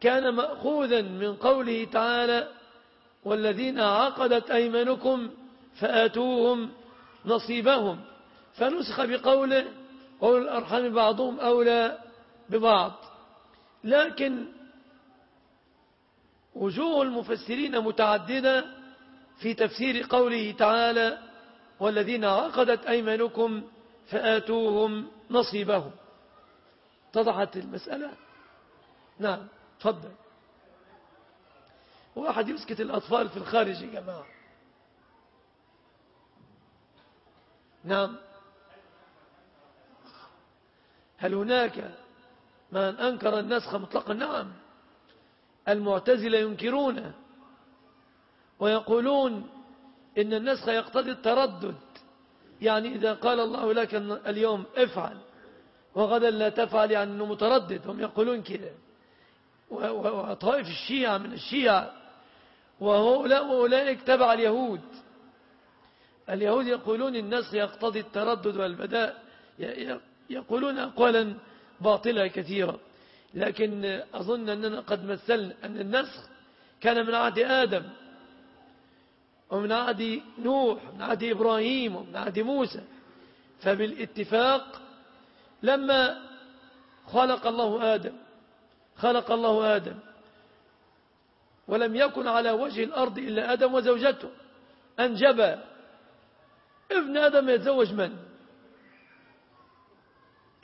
A: كان مأخوذا من قوله تعالى والذين عقدت أيمانكم فآتوهم نصيبهم. فنسخ بقوله قول الأرحام بعضهم أولى ببعض. لكن وجوه المفسرين متعددة في تفسير قوله تعالى والذين عقدت أيمانكم فآتوهم نصيبهم. اتضحت المسألة؟ نعم تفضل. واحد يسكت الأطفال في الخارج يا جماعة. نعم. هل هناك من أنكر النسخ مطلقا؟ نعم. المعتزلة ينكرونه ويقولون إن النسخ يقتضي التردد. يعني إذا قال الله لك اليوم افعل وغدا لا تفعل يعني أنه متردد. هم يقولون كده. وطائف الشيعة من الشيعة وأولئك تبع اليهود. اليهود يقولون النسخ يقتضي التردد والبداء يقولون أقوالا باطلة كثيرة. لكن أظن أننا قد مثلنا أن النسخ كان من عهد آدم ومن عهد نوح ومن عهد إبراهيم ومن عهد موسى. فبالاتفاق لما خلق الله آدم خلق الله آدم. ولم يكن على وجه الأرض إلا آدم وزوجته. أنجب ابن آدم يتزوج من؟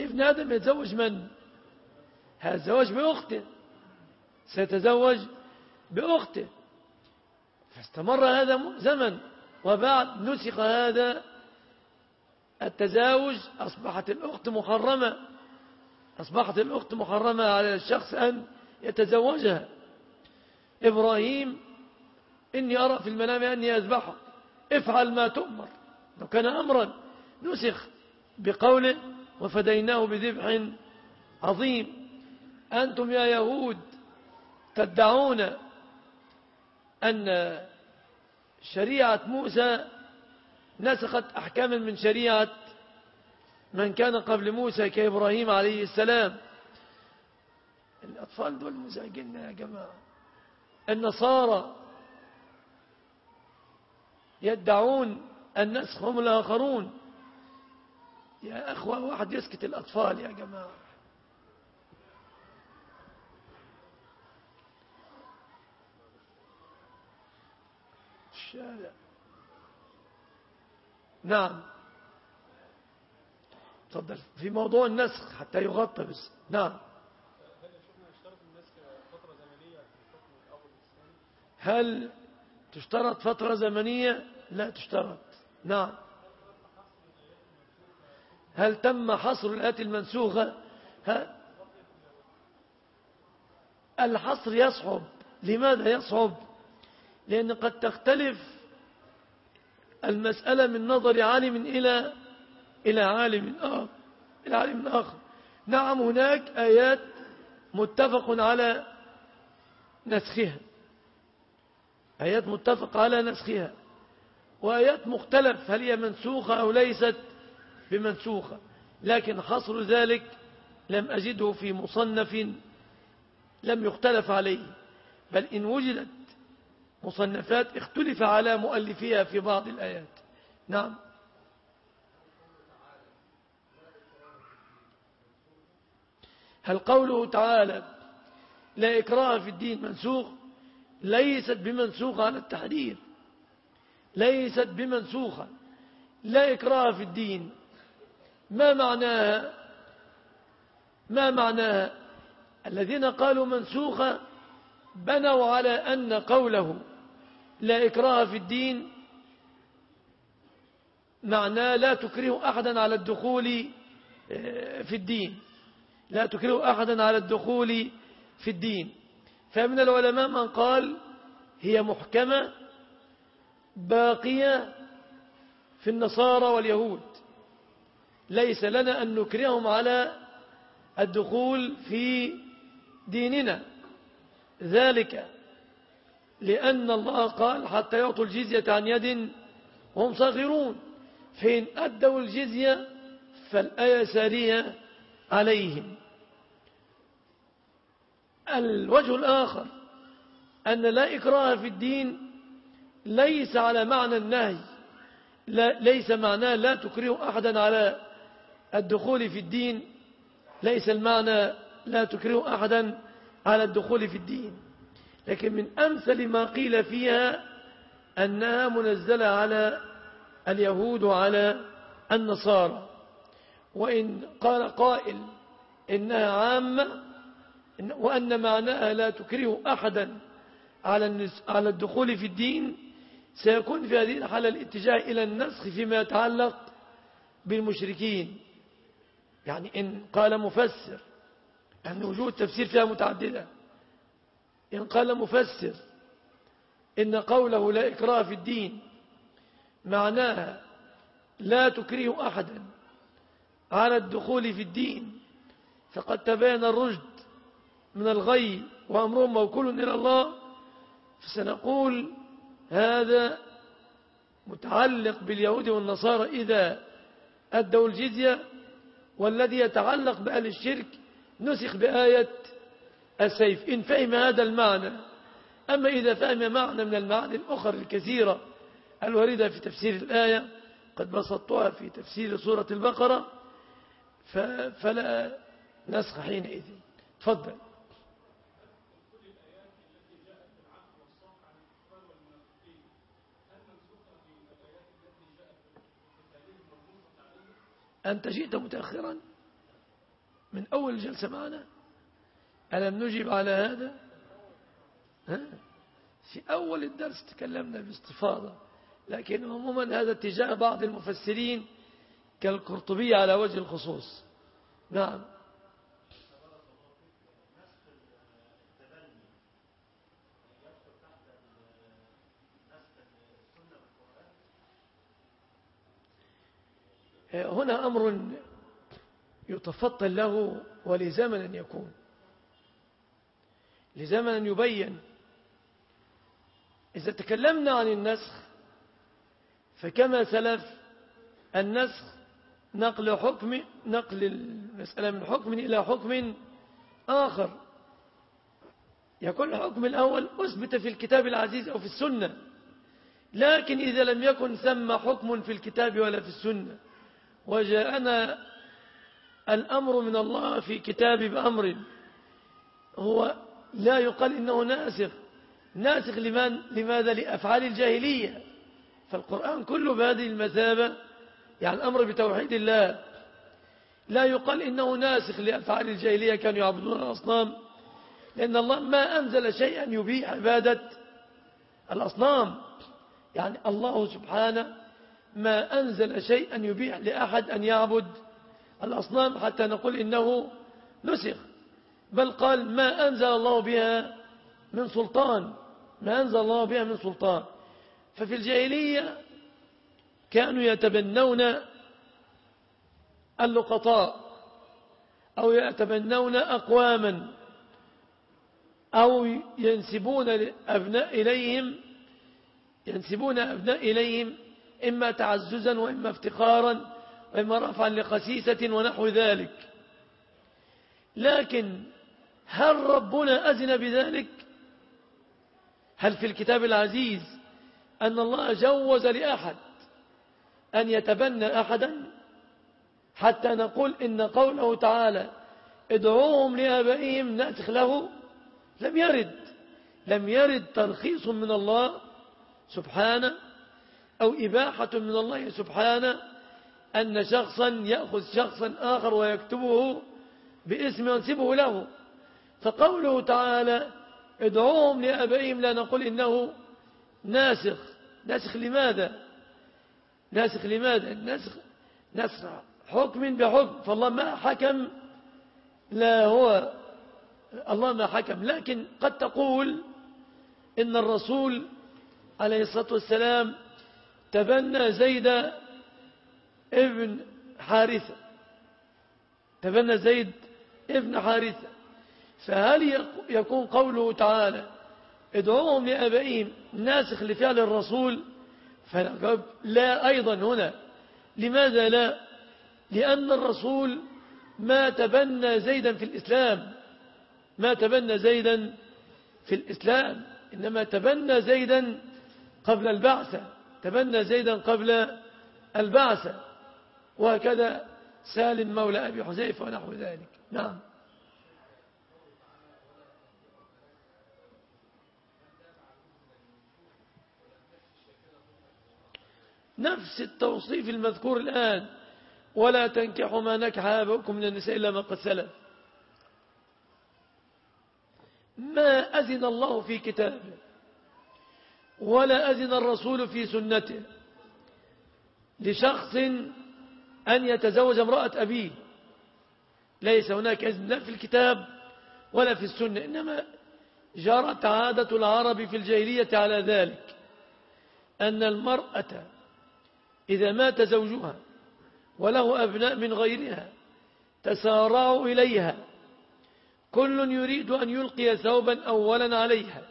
A: ابن آدم يتزوج من؟ هذا الزواج بأخته. سيتزوج بأخته. فاستمر هذا زمن وبعد نسخ هذا التزاوج أصبحت الأخت محرمة. أصبحت الأخت محرمة على الشخص أن يتزوجها. إبراهيم إني أرى في المنام أني أذبحه افعل ما تؤمر. لو كان أمرا نسخ بقوله وفديناه بذبح عظيم. أنتم يا يهود تدعون أن شريعة موسى نسخت أحكاما من شريعة من كان قبل موسى كإبراهيم عليه السلام. الأطفال دول مزعجين يا جماعة. النصارى يدعون النسخ هم الآخرون. يا أخوة واحد يسكت الأطفال يا جماعة. الشارع. نعم. تفضل. في موضوع النسخ حتى يغطى بس. نعم. هل تشترط فترة زمنية؟ لا تشترط. نعم. هل تم حصر الآيات المنسوخة؟ ها؟ الحصر يصعب. لماذا يصعب؟ لأن قد تختلف المسألة من نظر عالم إلى إلى عالم آخر إلى عالم آخر. نعم هناك آيات متفق على نسخها. آيات متفق على نسخها. وآيات مختلف هل هي منسوخة أو ليست بمنسوخة. لكن حصر ذلك لم أجده في مصنف لم يختلف عليه. بل إن وجدت مصنفات اختلف على مؤلفيها في بعض الآيات. نعم. هل قوله تعالى لا إكراه في الدين منسوخ؟ ليست بمنسوخة على التحرير. ليست بمنسوخة. لا إكراه في الدين. ما معناها؟ ما معناها؟ الذين قالوا منسوخة بنوا على أن قوله لا إكراه في الدين معناه لا تكره أحدا على الدخول آه، في الدين. لا تكره أحدا على الدخول في الدين. فمن العلماء من قال هي محكمة باقية في النصارى واليهود. ليس لنا أن نكرههم على الدخول في ديننا. ذلك لأن الله قال حتى يعطوا الجزية عن يد وهم صاغرون. فإن أدوا الجزية فالآية سارية عليهم. الوجه الآخر أن لا إكراه في الدين ليس على معنى النهي لا ليس معناه لا تكره أحدا على الدخول في الدين ليس المعنى لا تكره أحدا على الدخول في الدين. لكن من أمثل ما قيل فيها أنها منزلة على اليهود وعلى النصارى. وإن قال قائل إنها عامة وأن معناها لا تكره أحدا على على الدخول في الدين سيكون في هذه الحالة الاتجاه إلى النسخ فيما يتعلق بالمشركين. يعني إن قال مفسر أن وجود تفسير فيها متعددة. إن قال مفسر إن قوله لا إكراه في الدين معناها لا تكره أحدا على الدخول في الدين فقد تبين الرشد من الغي وأمرهم موكول إلى الله فسنقول هذا متعلق باليهود والنصارى إذا أدوا الجزية والذي يتعلق بأهل الشرك نسخ بآية السيف. إن فهم هذا المعنى أما إذا فهم معنى من المعاني الأخرى الكثيرة الواردة في تفسير الآية قد بسطتها في تفسير سورة البقرة فلا نسخ حينئذ. تفضل. أنت جئت متأخرا من أول جلسة معنا؟ ألم نجب على هذا؟ ها؟ في أول الدرس تكلمنا باستفاضة لكن عموما هذا اتجاه بعض المفسرين كالقرطبي على وجه الخصوص. نعم. هنا أمر يتفطن له ولزمن يكون. لزمن يبين. إذا تكلمنا عن النسخ فكما سلف النسخ نقل حكم نقل المسألة من حكم إلى حكم آخر. يكون الحكم الأول أثبت في الكتاب العزيز أو في السنة لكن إذا لم يكن ثم حكم في الكتاب ولا في السنة. وجاءنا الأمر من الله في كتاب بأمر. هو لا يقال إنه ناسخ. ناسخ لمن؟ لماذا؟ لأفعال الجاهلية. فالقرآن كله بهذه المثابة. يعني الأمر بتوحيد الله. لا يقال إنه ناسخ لأفعال الجاهلية كانوا يعبدون الأصنام. لأن الله ما أنزل شيئا يبيح عبادة الأصنام. يعني الله سبحانه ما أنزل شيئا يبيح لأحد أن يعبد. الأصنام حتى نقول إنه نسخ. بل قال ما أنزل الله بها من سلطان. ما أنزل الله بها من سلطان. ففي الجاهلية كانوا يتبنون اللقطاء أو يتبنون أقواما أو ينسبون أبناء إليهم. ينسبون أبناء إليهم. إما تعززا وإما افتخارا وإما رفعا لخسيسة ونحو ذلك. لكن هل ربنا أذن بذلك؟ هل في الكتاب العزيز أن الله جوز لأحد أن يتبنى أحدا؟ حتى نقول إن قوله تعالى ادعوهم لآبائهم نأتخ له؟ لم يرد. لم يرد ترخيص من الله سبحانه أو إباحة من الله سبحانه أن شخصا يأخذ شخصا آخر ويكتبه باسم ينسبه له. فقوله تعالى ادعوهم لآبائهم لا نقول إنه ناسخ. ناسخ لماذا؟ ناسخ لماذا؟ ناسخ ناسخ حكم بحكم. فالله ما حكم لا هو الله ما حكم. لكن قد تقول إن الرسول عليه الصلاة والسلام تبنى زيد ابن حارثة. تبنى زيد ابن حارثة. فهل يكون قوله تعالى ادعوهم لأبائهم ناسخ لفعل الرسول فالجواب لا أيضا هنا. لماذا لا؟ لأن الرسول ما تبنى زيدا في الإسلام. ما تبنى زيدا في الإسلام. إنما تبنى زيدا قبل البعثة. تبنى زيدا قبل البعثة وهكذا سالم مولى أبي حذيفة ونحو ذلك. نعم. نفس التوصيف المذكور الآن ولا تنكحوا ما نكح آباؤكم من النساء إلا ما قد سلف. ما أذن الله في كتابه؟ ولا أذن الرسول في سنته لشخص أن يتزوج امرأة أبيه. ليس هناك إذن لا في الكتاب ولا في السنة إنما جرت عادة العرب في الجاهلية على ذلك أن المرأة إذا مات زوجها وله أبناء من غيرها تسارعوا إليها كل يريد أن يلقي ثوبا أولا عليها.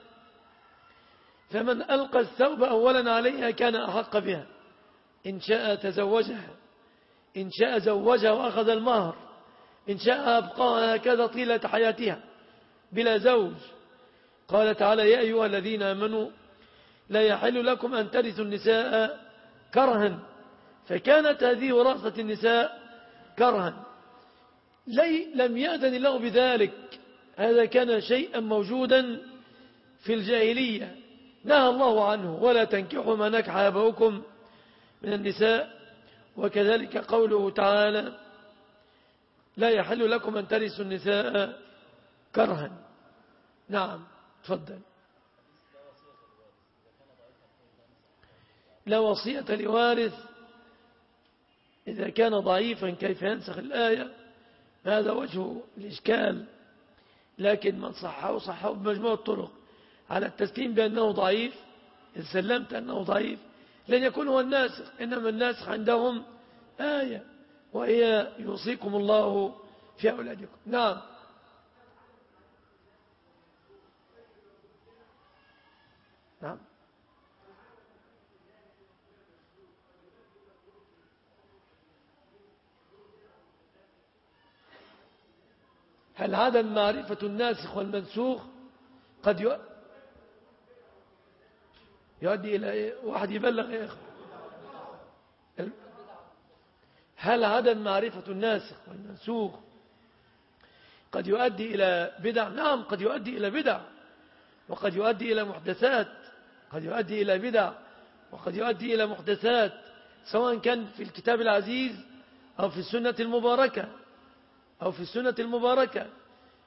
A: فمن ألقى الثوب أولا عليها كان أحق بها. إن شاء تزوجها. إن شاء زوجها وأخذ المهر. إن شاء أبقاها هكذا طيلة حياتها. بلا زوج. قال تعالى يا أيها الذين آمنوا لا يحل لكم أن ترثوا النساء كرها. فكانت هذه وراثة النساء كرها. لي لم يأذن الله بذلك. هذا كان شيئا موجودا في الجاهلية. نهى الله عنه ولا تنكحوا ما نكح أبوكم من النساء وكذلك قوله تعالى لا يحل لكم أن ترثوا النساء كرها. نعم تفضل. لا وصية لوارث. إذا كان ضعيفا كيف ينسخ الآية؟ هذا وجه الإشكال. لكن من صحه صحه بمجموع الطرق. على التسليم بأنه ضعيف إن سلمت أنه ضعيف. لن يكون هو الناسخ إنما الناسخ عندهم آية وهي يوصيكم الله في أولادكم. نعم. نعم. هل عدم معرفة الناسخ والمنسوخ قد يؤدي إلى إيه؟ واحد يبلغ يا أخي هل عدم معرفة الناسخ والمنسوخ قد يؤدي إلى بدع. نعم قد يؤدي إلى بدع. وقد يؤدي إلى محدثات. قد يؤدي إلى بدع. وقد يؤدي إلى محدثات سواء كان في الكتاب العزيز أو في السنة المباركة أو في السنة المباركة.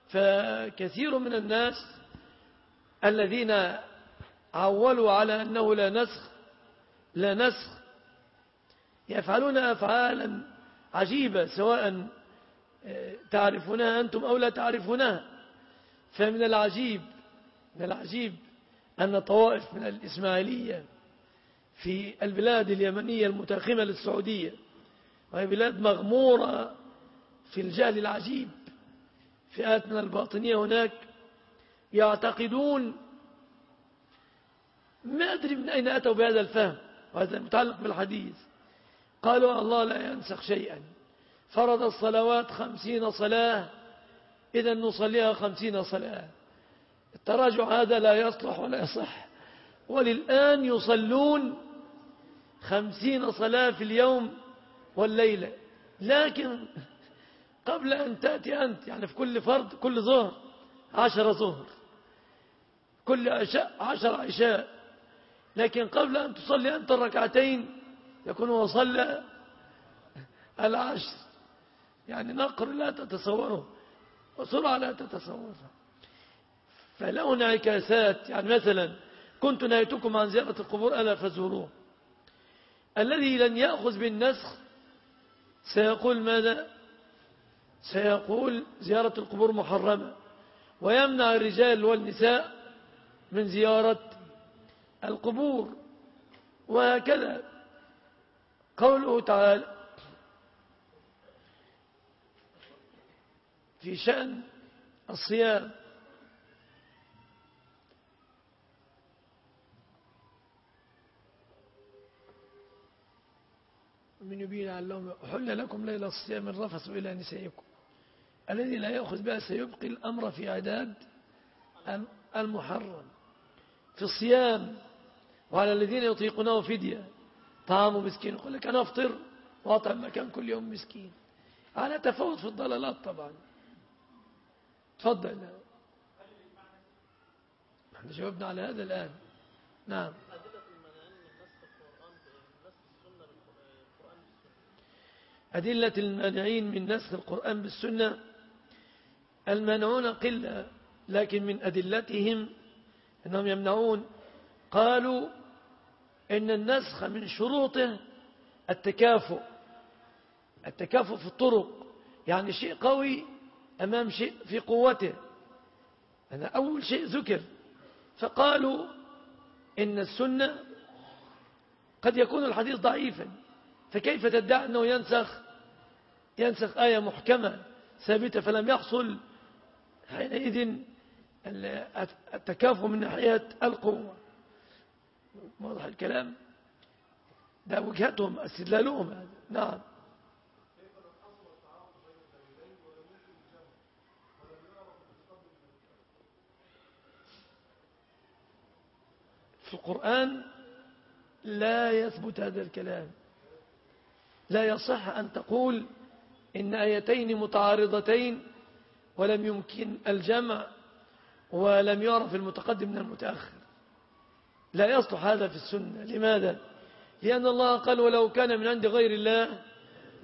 A: فكثير من الناس الذين عولوا على أنه لا نسخ لا نسخ. يفعلون أفعالا عجيبة سواء آه، تعرفونها أنتم أو لا تعرفونها. فمن العجيب من العجيب أن طوائف من الإسماعيلية في البلاد اليمنية المتاخمة للسعودية وهي بلاد مغمورة في الجهل العجيب فئات من الباطنية هناك يعتقدون ما أدري من أين أتوا بهذا الفهم وهذا متعلق بالحديث. قالوا الله لا ينسخ شيئا. فرض الصلوات خمسين صلاة إذا نصليها خمسين صلاة. التراجع هذا لا يصلح ولا يصح. وللآن يصلون خمسين صلاة في اليوم والليلة. لكن قبل أن تأتي أنت يعني في كل فرض كل ظهر عشر ظهر. كل عشاء عشر عشاء. لكن قبل أن تصلي أنت الركعتين يكون هو صلى العشر. يعني نقر لا تتصوره وسرعة لا تتصورها فله انعكاسات يعني مثلا كنت نهيتكم عن زيارة القبور ألا فزوروه. الذي لن يأخذ بالنسخ سيقول ماذا؟ سيقول زيارة القبور محرمة. ويمنع الرجال والنساء من زيارة القبور وهكذا. قوله تعالى في شأن الصيام. من يبين علهم حل لكم ليلة الصيام الرفث إلى نسائكم. الذي لا يأخذ بها سيبقي الأمر في عداد المحرم. في الصيام وعلى الذين يطيقونه فدية. طعام مسكين. يقول لك أنا أفطر وأطعم مكان كل يوم مسكين. على تفاوت في الضلالات طبعا. تفضل. إحنا جاوبنا على هذا الآن. نعم. أدلة المانعين من نسخ القرآن بالسنة. المانعون قلة لكن من أدلتهم أنهم يمنعون. قالوا إن النسخ من شروطه التكافؤ التكافؤ في الطرق. يعني شيء قوي أمام شيء في قوته. هذا أول شيء ذكر. فقالوا إن السنة قد يكون الحديث ضعيفا. فكيف تدعي أنه ينسخ؟ ينسخ آية محكمة ثابتة فلم يحصل حينئذ التكافؤ من ناحية القوة. واضح الكلام؟ ده وجهتهم استدلالهم. هذا نعم. في القرآن لا يثبت هذا الكلام. لا يصح أن تقول إن آيتين متعارضتين ولم يمكن الجمع ولم يعرف المتقدم من المتأخر. لا يصلح هذا في السنة. لماذا؟ لأن الله قال ولو كان من عند غير الله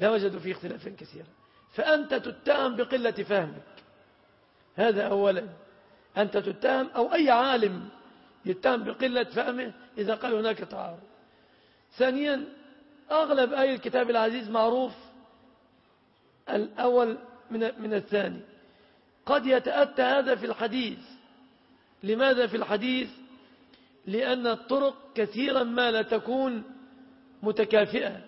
A: لوجدوا فيه اختلافا كثيرا. فأنت تتهم بقلة فهمك. هذا أولا. أنت تتهم أو أي عالم يتهم بقلة فهمه إذا قال هناك تعارض. ثانيا أغلب آي الكتاب العزيز معروف الأول من من الثاني. قد يتأتى هذا في الحديث. لماذا في الحديث؟ لأن الطرق كثيرا ما لا تكون متكافئة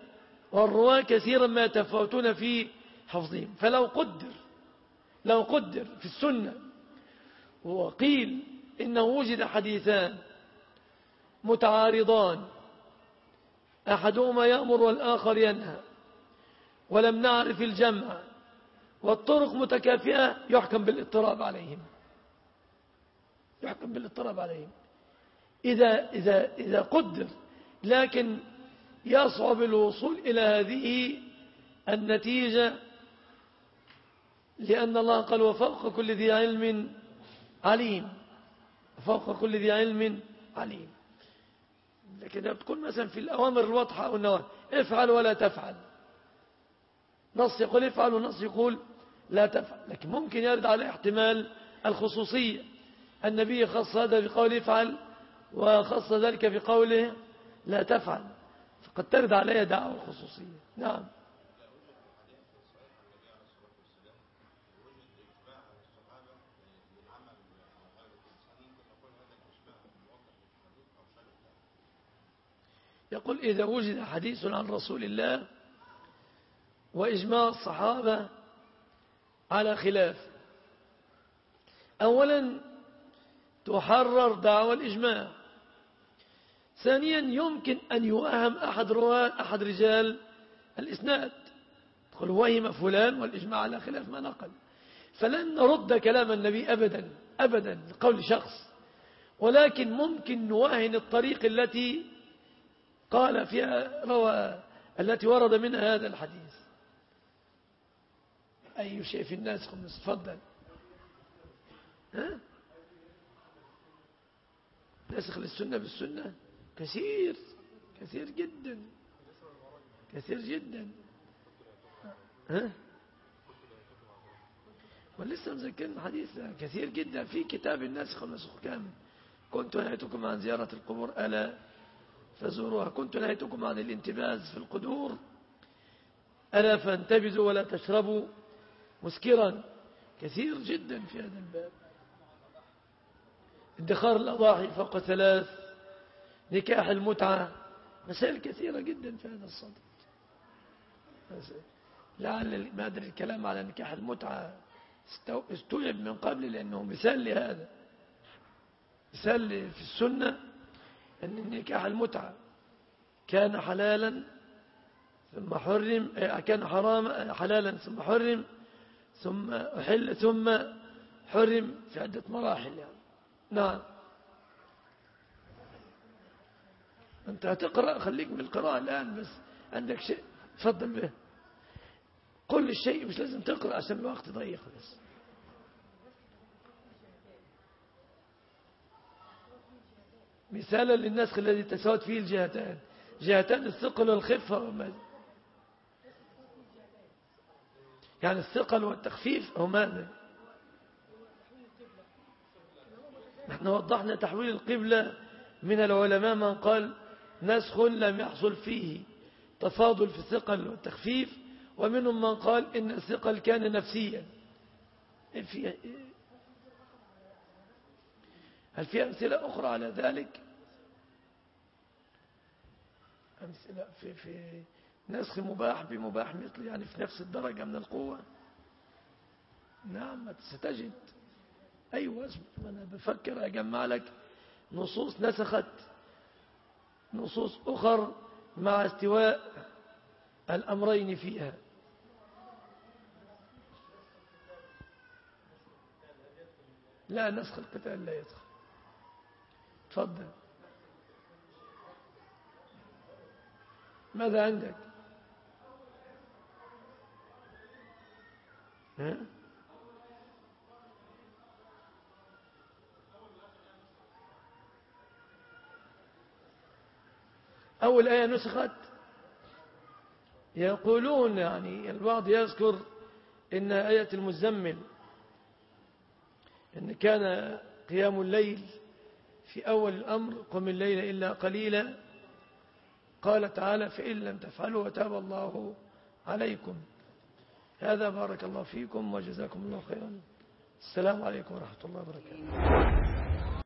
A: والرواة كثيرا ما يتفاوتون في حفظهم. فلو قدر لو قدر في السنة وقيل إنه وجد حديثان متعارضان أحدهما يأمر والآخر ينهى ولم نعرف الجمع والطرق متكافئة يحكم بالاضطراب عليهم. يحكم بالاضطراب عليهم. إذا, إذا, إذا قدر لكن يصعب الوصول إلى هذه النتيجة لأن الله قال وفوق كل ذي علم عليم. فوق كل ذي علم عليم. لكن بتكون مثلا في الأوامر الواضحة أو النواهي افعل ولا تفعل. نص يقول افعل. ونص يقول لا تفعل. لكن ممكن يرد على احتمال الخصوصية. النبي خص هذا بقوله افعل وخص ذلك بقوله لا تفعل. فقد ترد عليه دعوة الخصوصية نعم. يقول إذا وجد حديث عن رسول الله وإجماع الصحابة على خلاف. أولا تحرر دعوى الإجماع. ثانيا يمكن أن يوهم أحد رواه أحد رجال الإسناد. تقول وهم فلان والإجماع على خلاف ما نقل. فلن نرد كلام النبي أبدا أبدا لقول شخص. ولكن ممكن نوهن الطريق التي قال فيها روى التي ورد منها هذا الحديث. أي شيء في الناس خمس تفضل. ها؟ نسخ للسنة بالسنة. كثير كثير جدا كثير جدا. ها؟ ولسه مذكرنا حديث كثير جدا في كتاب الناسخ والنسخ كامل كنت نهيتكم عن زيارة القبور ألا فزوروها. كنت نهيتكم عن الانتباز في القدور ألا فانتبذوا ولا تشربوا مسكرا. كثير جدا في هذا الباب. ادخار الأضاحي فوق ثلاث نكاح المتعة. مسائل كثيرة جدا في هذا الصدد. لعل ما أدري الكلام على نكاح المتعة. استوعب من قبل لأنه مثال لهذا. مثال في السنة أن النكاح المتعة كان حلالا ثم حرم كان حرام حلالا ثم حرم ثم أحل ثم حرم في عدة مراحل يعني. نعم. أنت هتقرأ خليك من القراءة الآن بس. عندك شيء؟ تفضل به. كل الشيء مش لازم تقرأ عشان الوقت ضيق بس. مثالا للنسخ الذي تساوت فيه الجهتان. جهتان الثقل والخفة وماذا يعني الثقل والتخفيف ماذا نحن وضحنا تحويل القبلة من العلماء من قال نسخ لم يحصل فيه تفاضل في الثقل والتخفيف ومنهم من قال إن الثقل كان نفسيا. في هل في أمثلة أخرى على ذلك؟ أمثلة في, في نسخ مباح بمباح مثل يعني في نفس الدرجة من القوة؟ نعم ستجد. أيوة أنا بفكر أجمع لك نصوص نسخت نصوص أخر مع استواء الأمرين فيها. لا نسخ القتال لا يدخل. تفضل. ماذا عندك؟ ها؟ أول آية نسخت؟ يقولون يعني البعض يذكر إن آية المزمل إن كان قيام الليل في أول الأمر قم الليل إلا قليلا. قال تعالى فإن لم تفعلوا وتاب الله عليكم. هذا بارك الله فيكم وجزاكم الله خيرا. السلام عليكم ورحمة الله وبركاته.